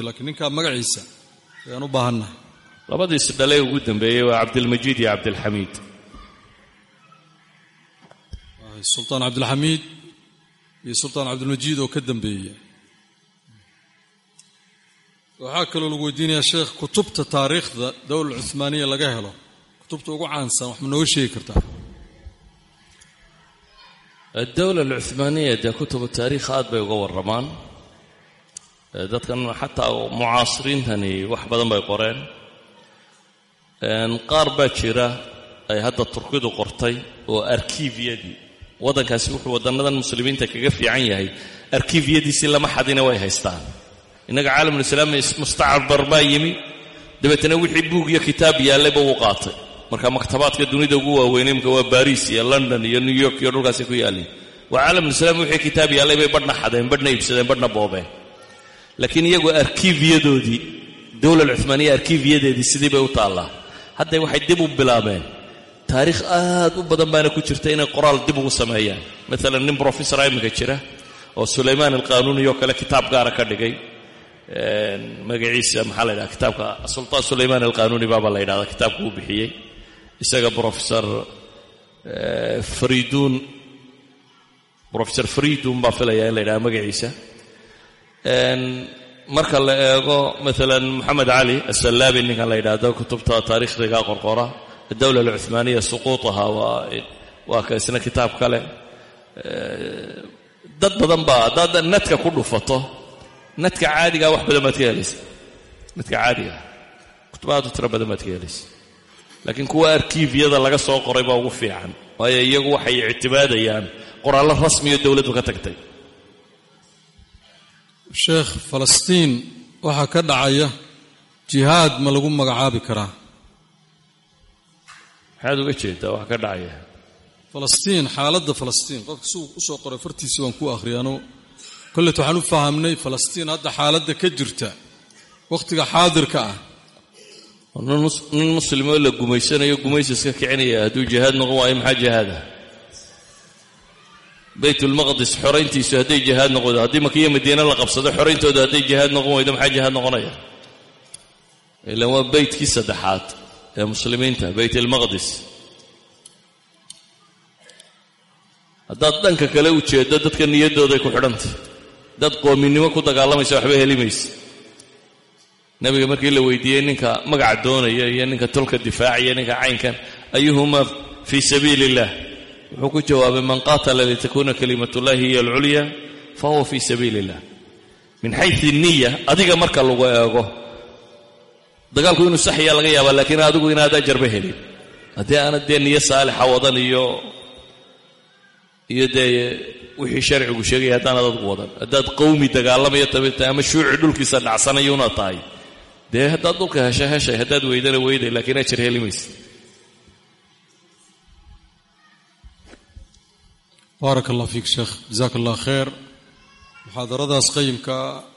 laakiin ninkaa magaciisa ayaan u baahannahay labadiis dhalee ugu dambeeyey waa cabdilmajiid iyo cabdilxamiid. Sultaan cabdilxamiid iyo sultaan cabdilmajiid oo ka dambeeya waxaa kaloo lagu weydiinayaa sheekh kutubta taariikhda dowla cumaaniya laga helo. Kutubta ugu caansan wax ma nooga sheegi kartaa. Addowla alcumaaniya dee kutubu taariikh aad bay uga warramaan. Dadkan xataa mucaasiriintani wax badan bay qoreen. Qaar baa jira ay hadda turkidu qortay oo arkiifyadii waddankaasi wuxuu waddannadan muslimiinta kaga fiican yahay. Arkiifyadiisii lama xadina way haystaan. Innaga caalamulislaami mustacbar baa yimi. Dabeetana wixii buug iyo kitaab yaallayba uu qaatay. Marka maktabaadka dunida ugu waaweynay imka waa baris iyo london iyo new york iyo dhulkaasi ku yaalliin waa caalamulislaami wixii kitaab yaallay bay badhna xadeen badhna iibsadeen badhna boobeen. Laakiin iyagu arkiifyadoodii dowla alcumaaniya arkiifyadeedii sidii bay u taallaa. Hadday waxay dib u bilaabeen taariikh aad u badan baana ku jirta inay qoraal dib ugu sameeyaan. Maalan nin brofessora iminka jira oo sulaymaan alqaanuuni oo kale kitaab gaara ka dhigay. Magaciisa maxaa la ydhaha kitaabka sultaan sulaymaan alqaanuuni baaba la ydhahda kitaabka uu bixiyey. Isaga professor fariduun professor fariduun baa filaya in la ydhaha magaciisa. Marka la eego maalan moxamed cali asallaabi ninkan la yidhaahdo kutubta taariikhdiga qorqora adowla alcumaaniya suquutaha waa ka isna kitaab kale dad badan baa haddaad nadka ku dhufato nadka caadigaa wax badan baad ka helaysa nadka caadigaa kutubahaadu tiro badan baad ka helaysa laakiin kuwa arkiifyada laga soo qoray baa ugu fiican waayo iyagu waxay ictimaadayaan qoraallo rasmiyo dowladdu ka tagtay sheekh falastiin waxaa ka dhacaya jihaad ma lagu magacaabi karaa maxaad uga jeedaa wax ka dhacaya falastiin xaaladda falastiin qofka si uu u soo qoray fartiisii baan ku akhriyaano kollet waxaan u fahamnay falastiin hadda xaaladda ka jirta wakhtiga xaadirka ah nin muslimoo la gumaysanayo gumaysiska kicinaya hadduu jihaad noqon waayo maxaa jihaada baytulmaqdis xorayntiisu hadday jihaad noqon waydo haddii makiyo madiine la qabsado xorayntooda hadday jihaad noqon waydo maxaa jihaad noqonaya ilan waa beytkii saddexaad ee muslimiinta bayt almaqdis haddaad dhanka kale u jeeddo dadka niyaddooday ku xidhantay dad qoominimo ku dagaalamaysa waxba heli maysa nebiga markii la weydiiyey ninka magaca doonaya iyo ninka tolka difaacaya ninka caynkan ayuhumaa fii sabiili illah wuxuu ku jawaabay man qaatala litakuuna kalimatullahi hiya alculya fahuwa fii sabiili illah min xayu niya adiga marka lagu eego dagaalku inuu saxya laga yaabaa laakiin adigu inaad ajarba helin. Haddii aanad dee niyo saalixa wadan iyo iyo dee wixii sharcigu sheegaya haddaanad adgu wadan. Haddaad qowmi dagaalamayo tabta ama shuuci dhulkiisa dhacsanayuna tahay. Dee haddaad dhulka hesha heshay haddaad weydana weyday laakiin ajar heli maysa baaraka allah fiik sheekh jasaaka allah khayr muxaadaradaas qayimka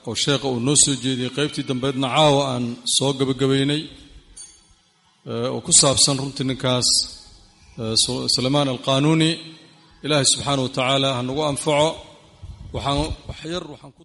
oo sheekha uu noo soo jeediyey qaybtii dambeedna caawa aan soo gabagabaynay oo ku saabsan runtii ninkaas sulaymaan alqaanuuni. Ilaahay subxaana wa tacaala ha nagu anfaco. Waxaan wax yar waxaan ku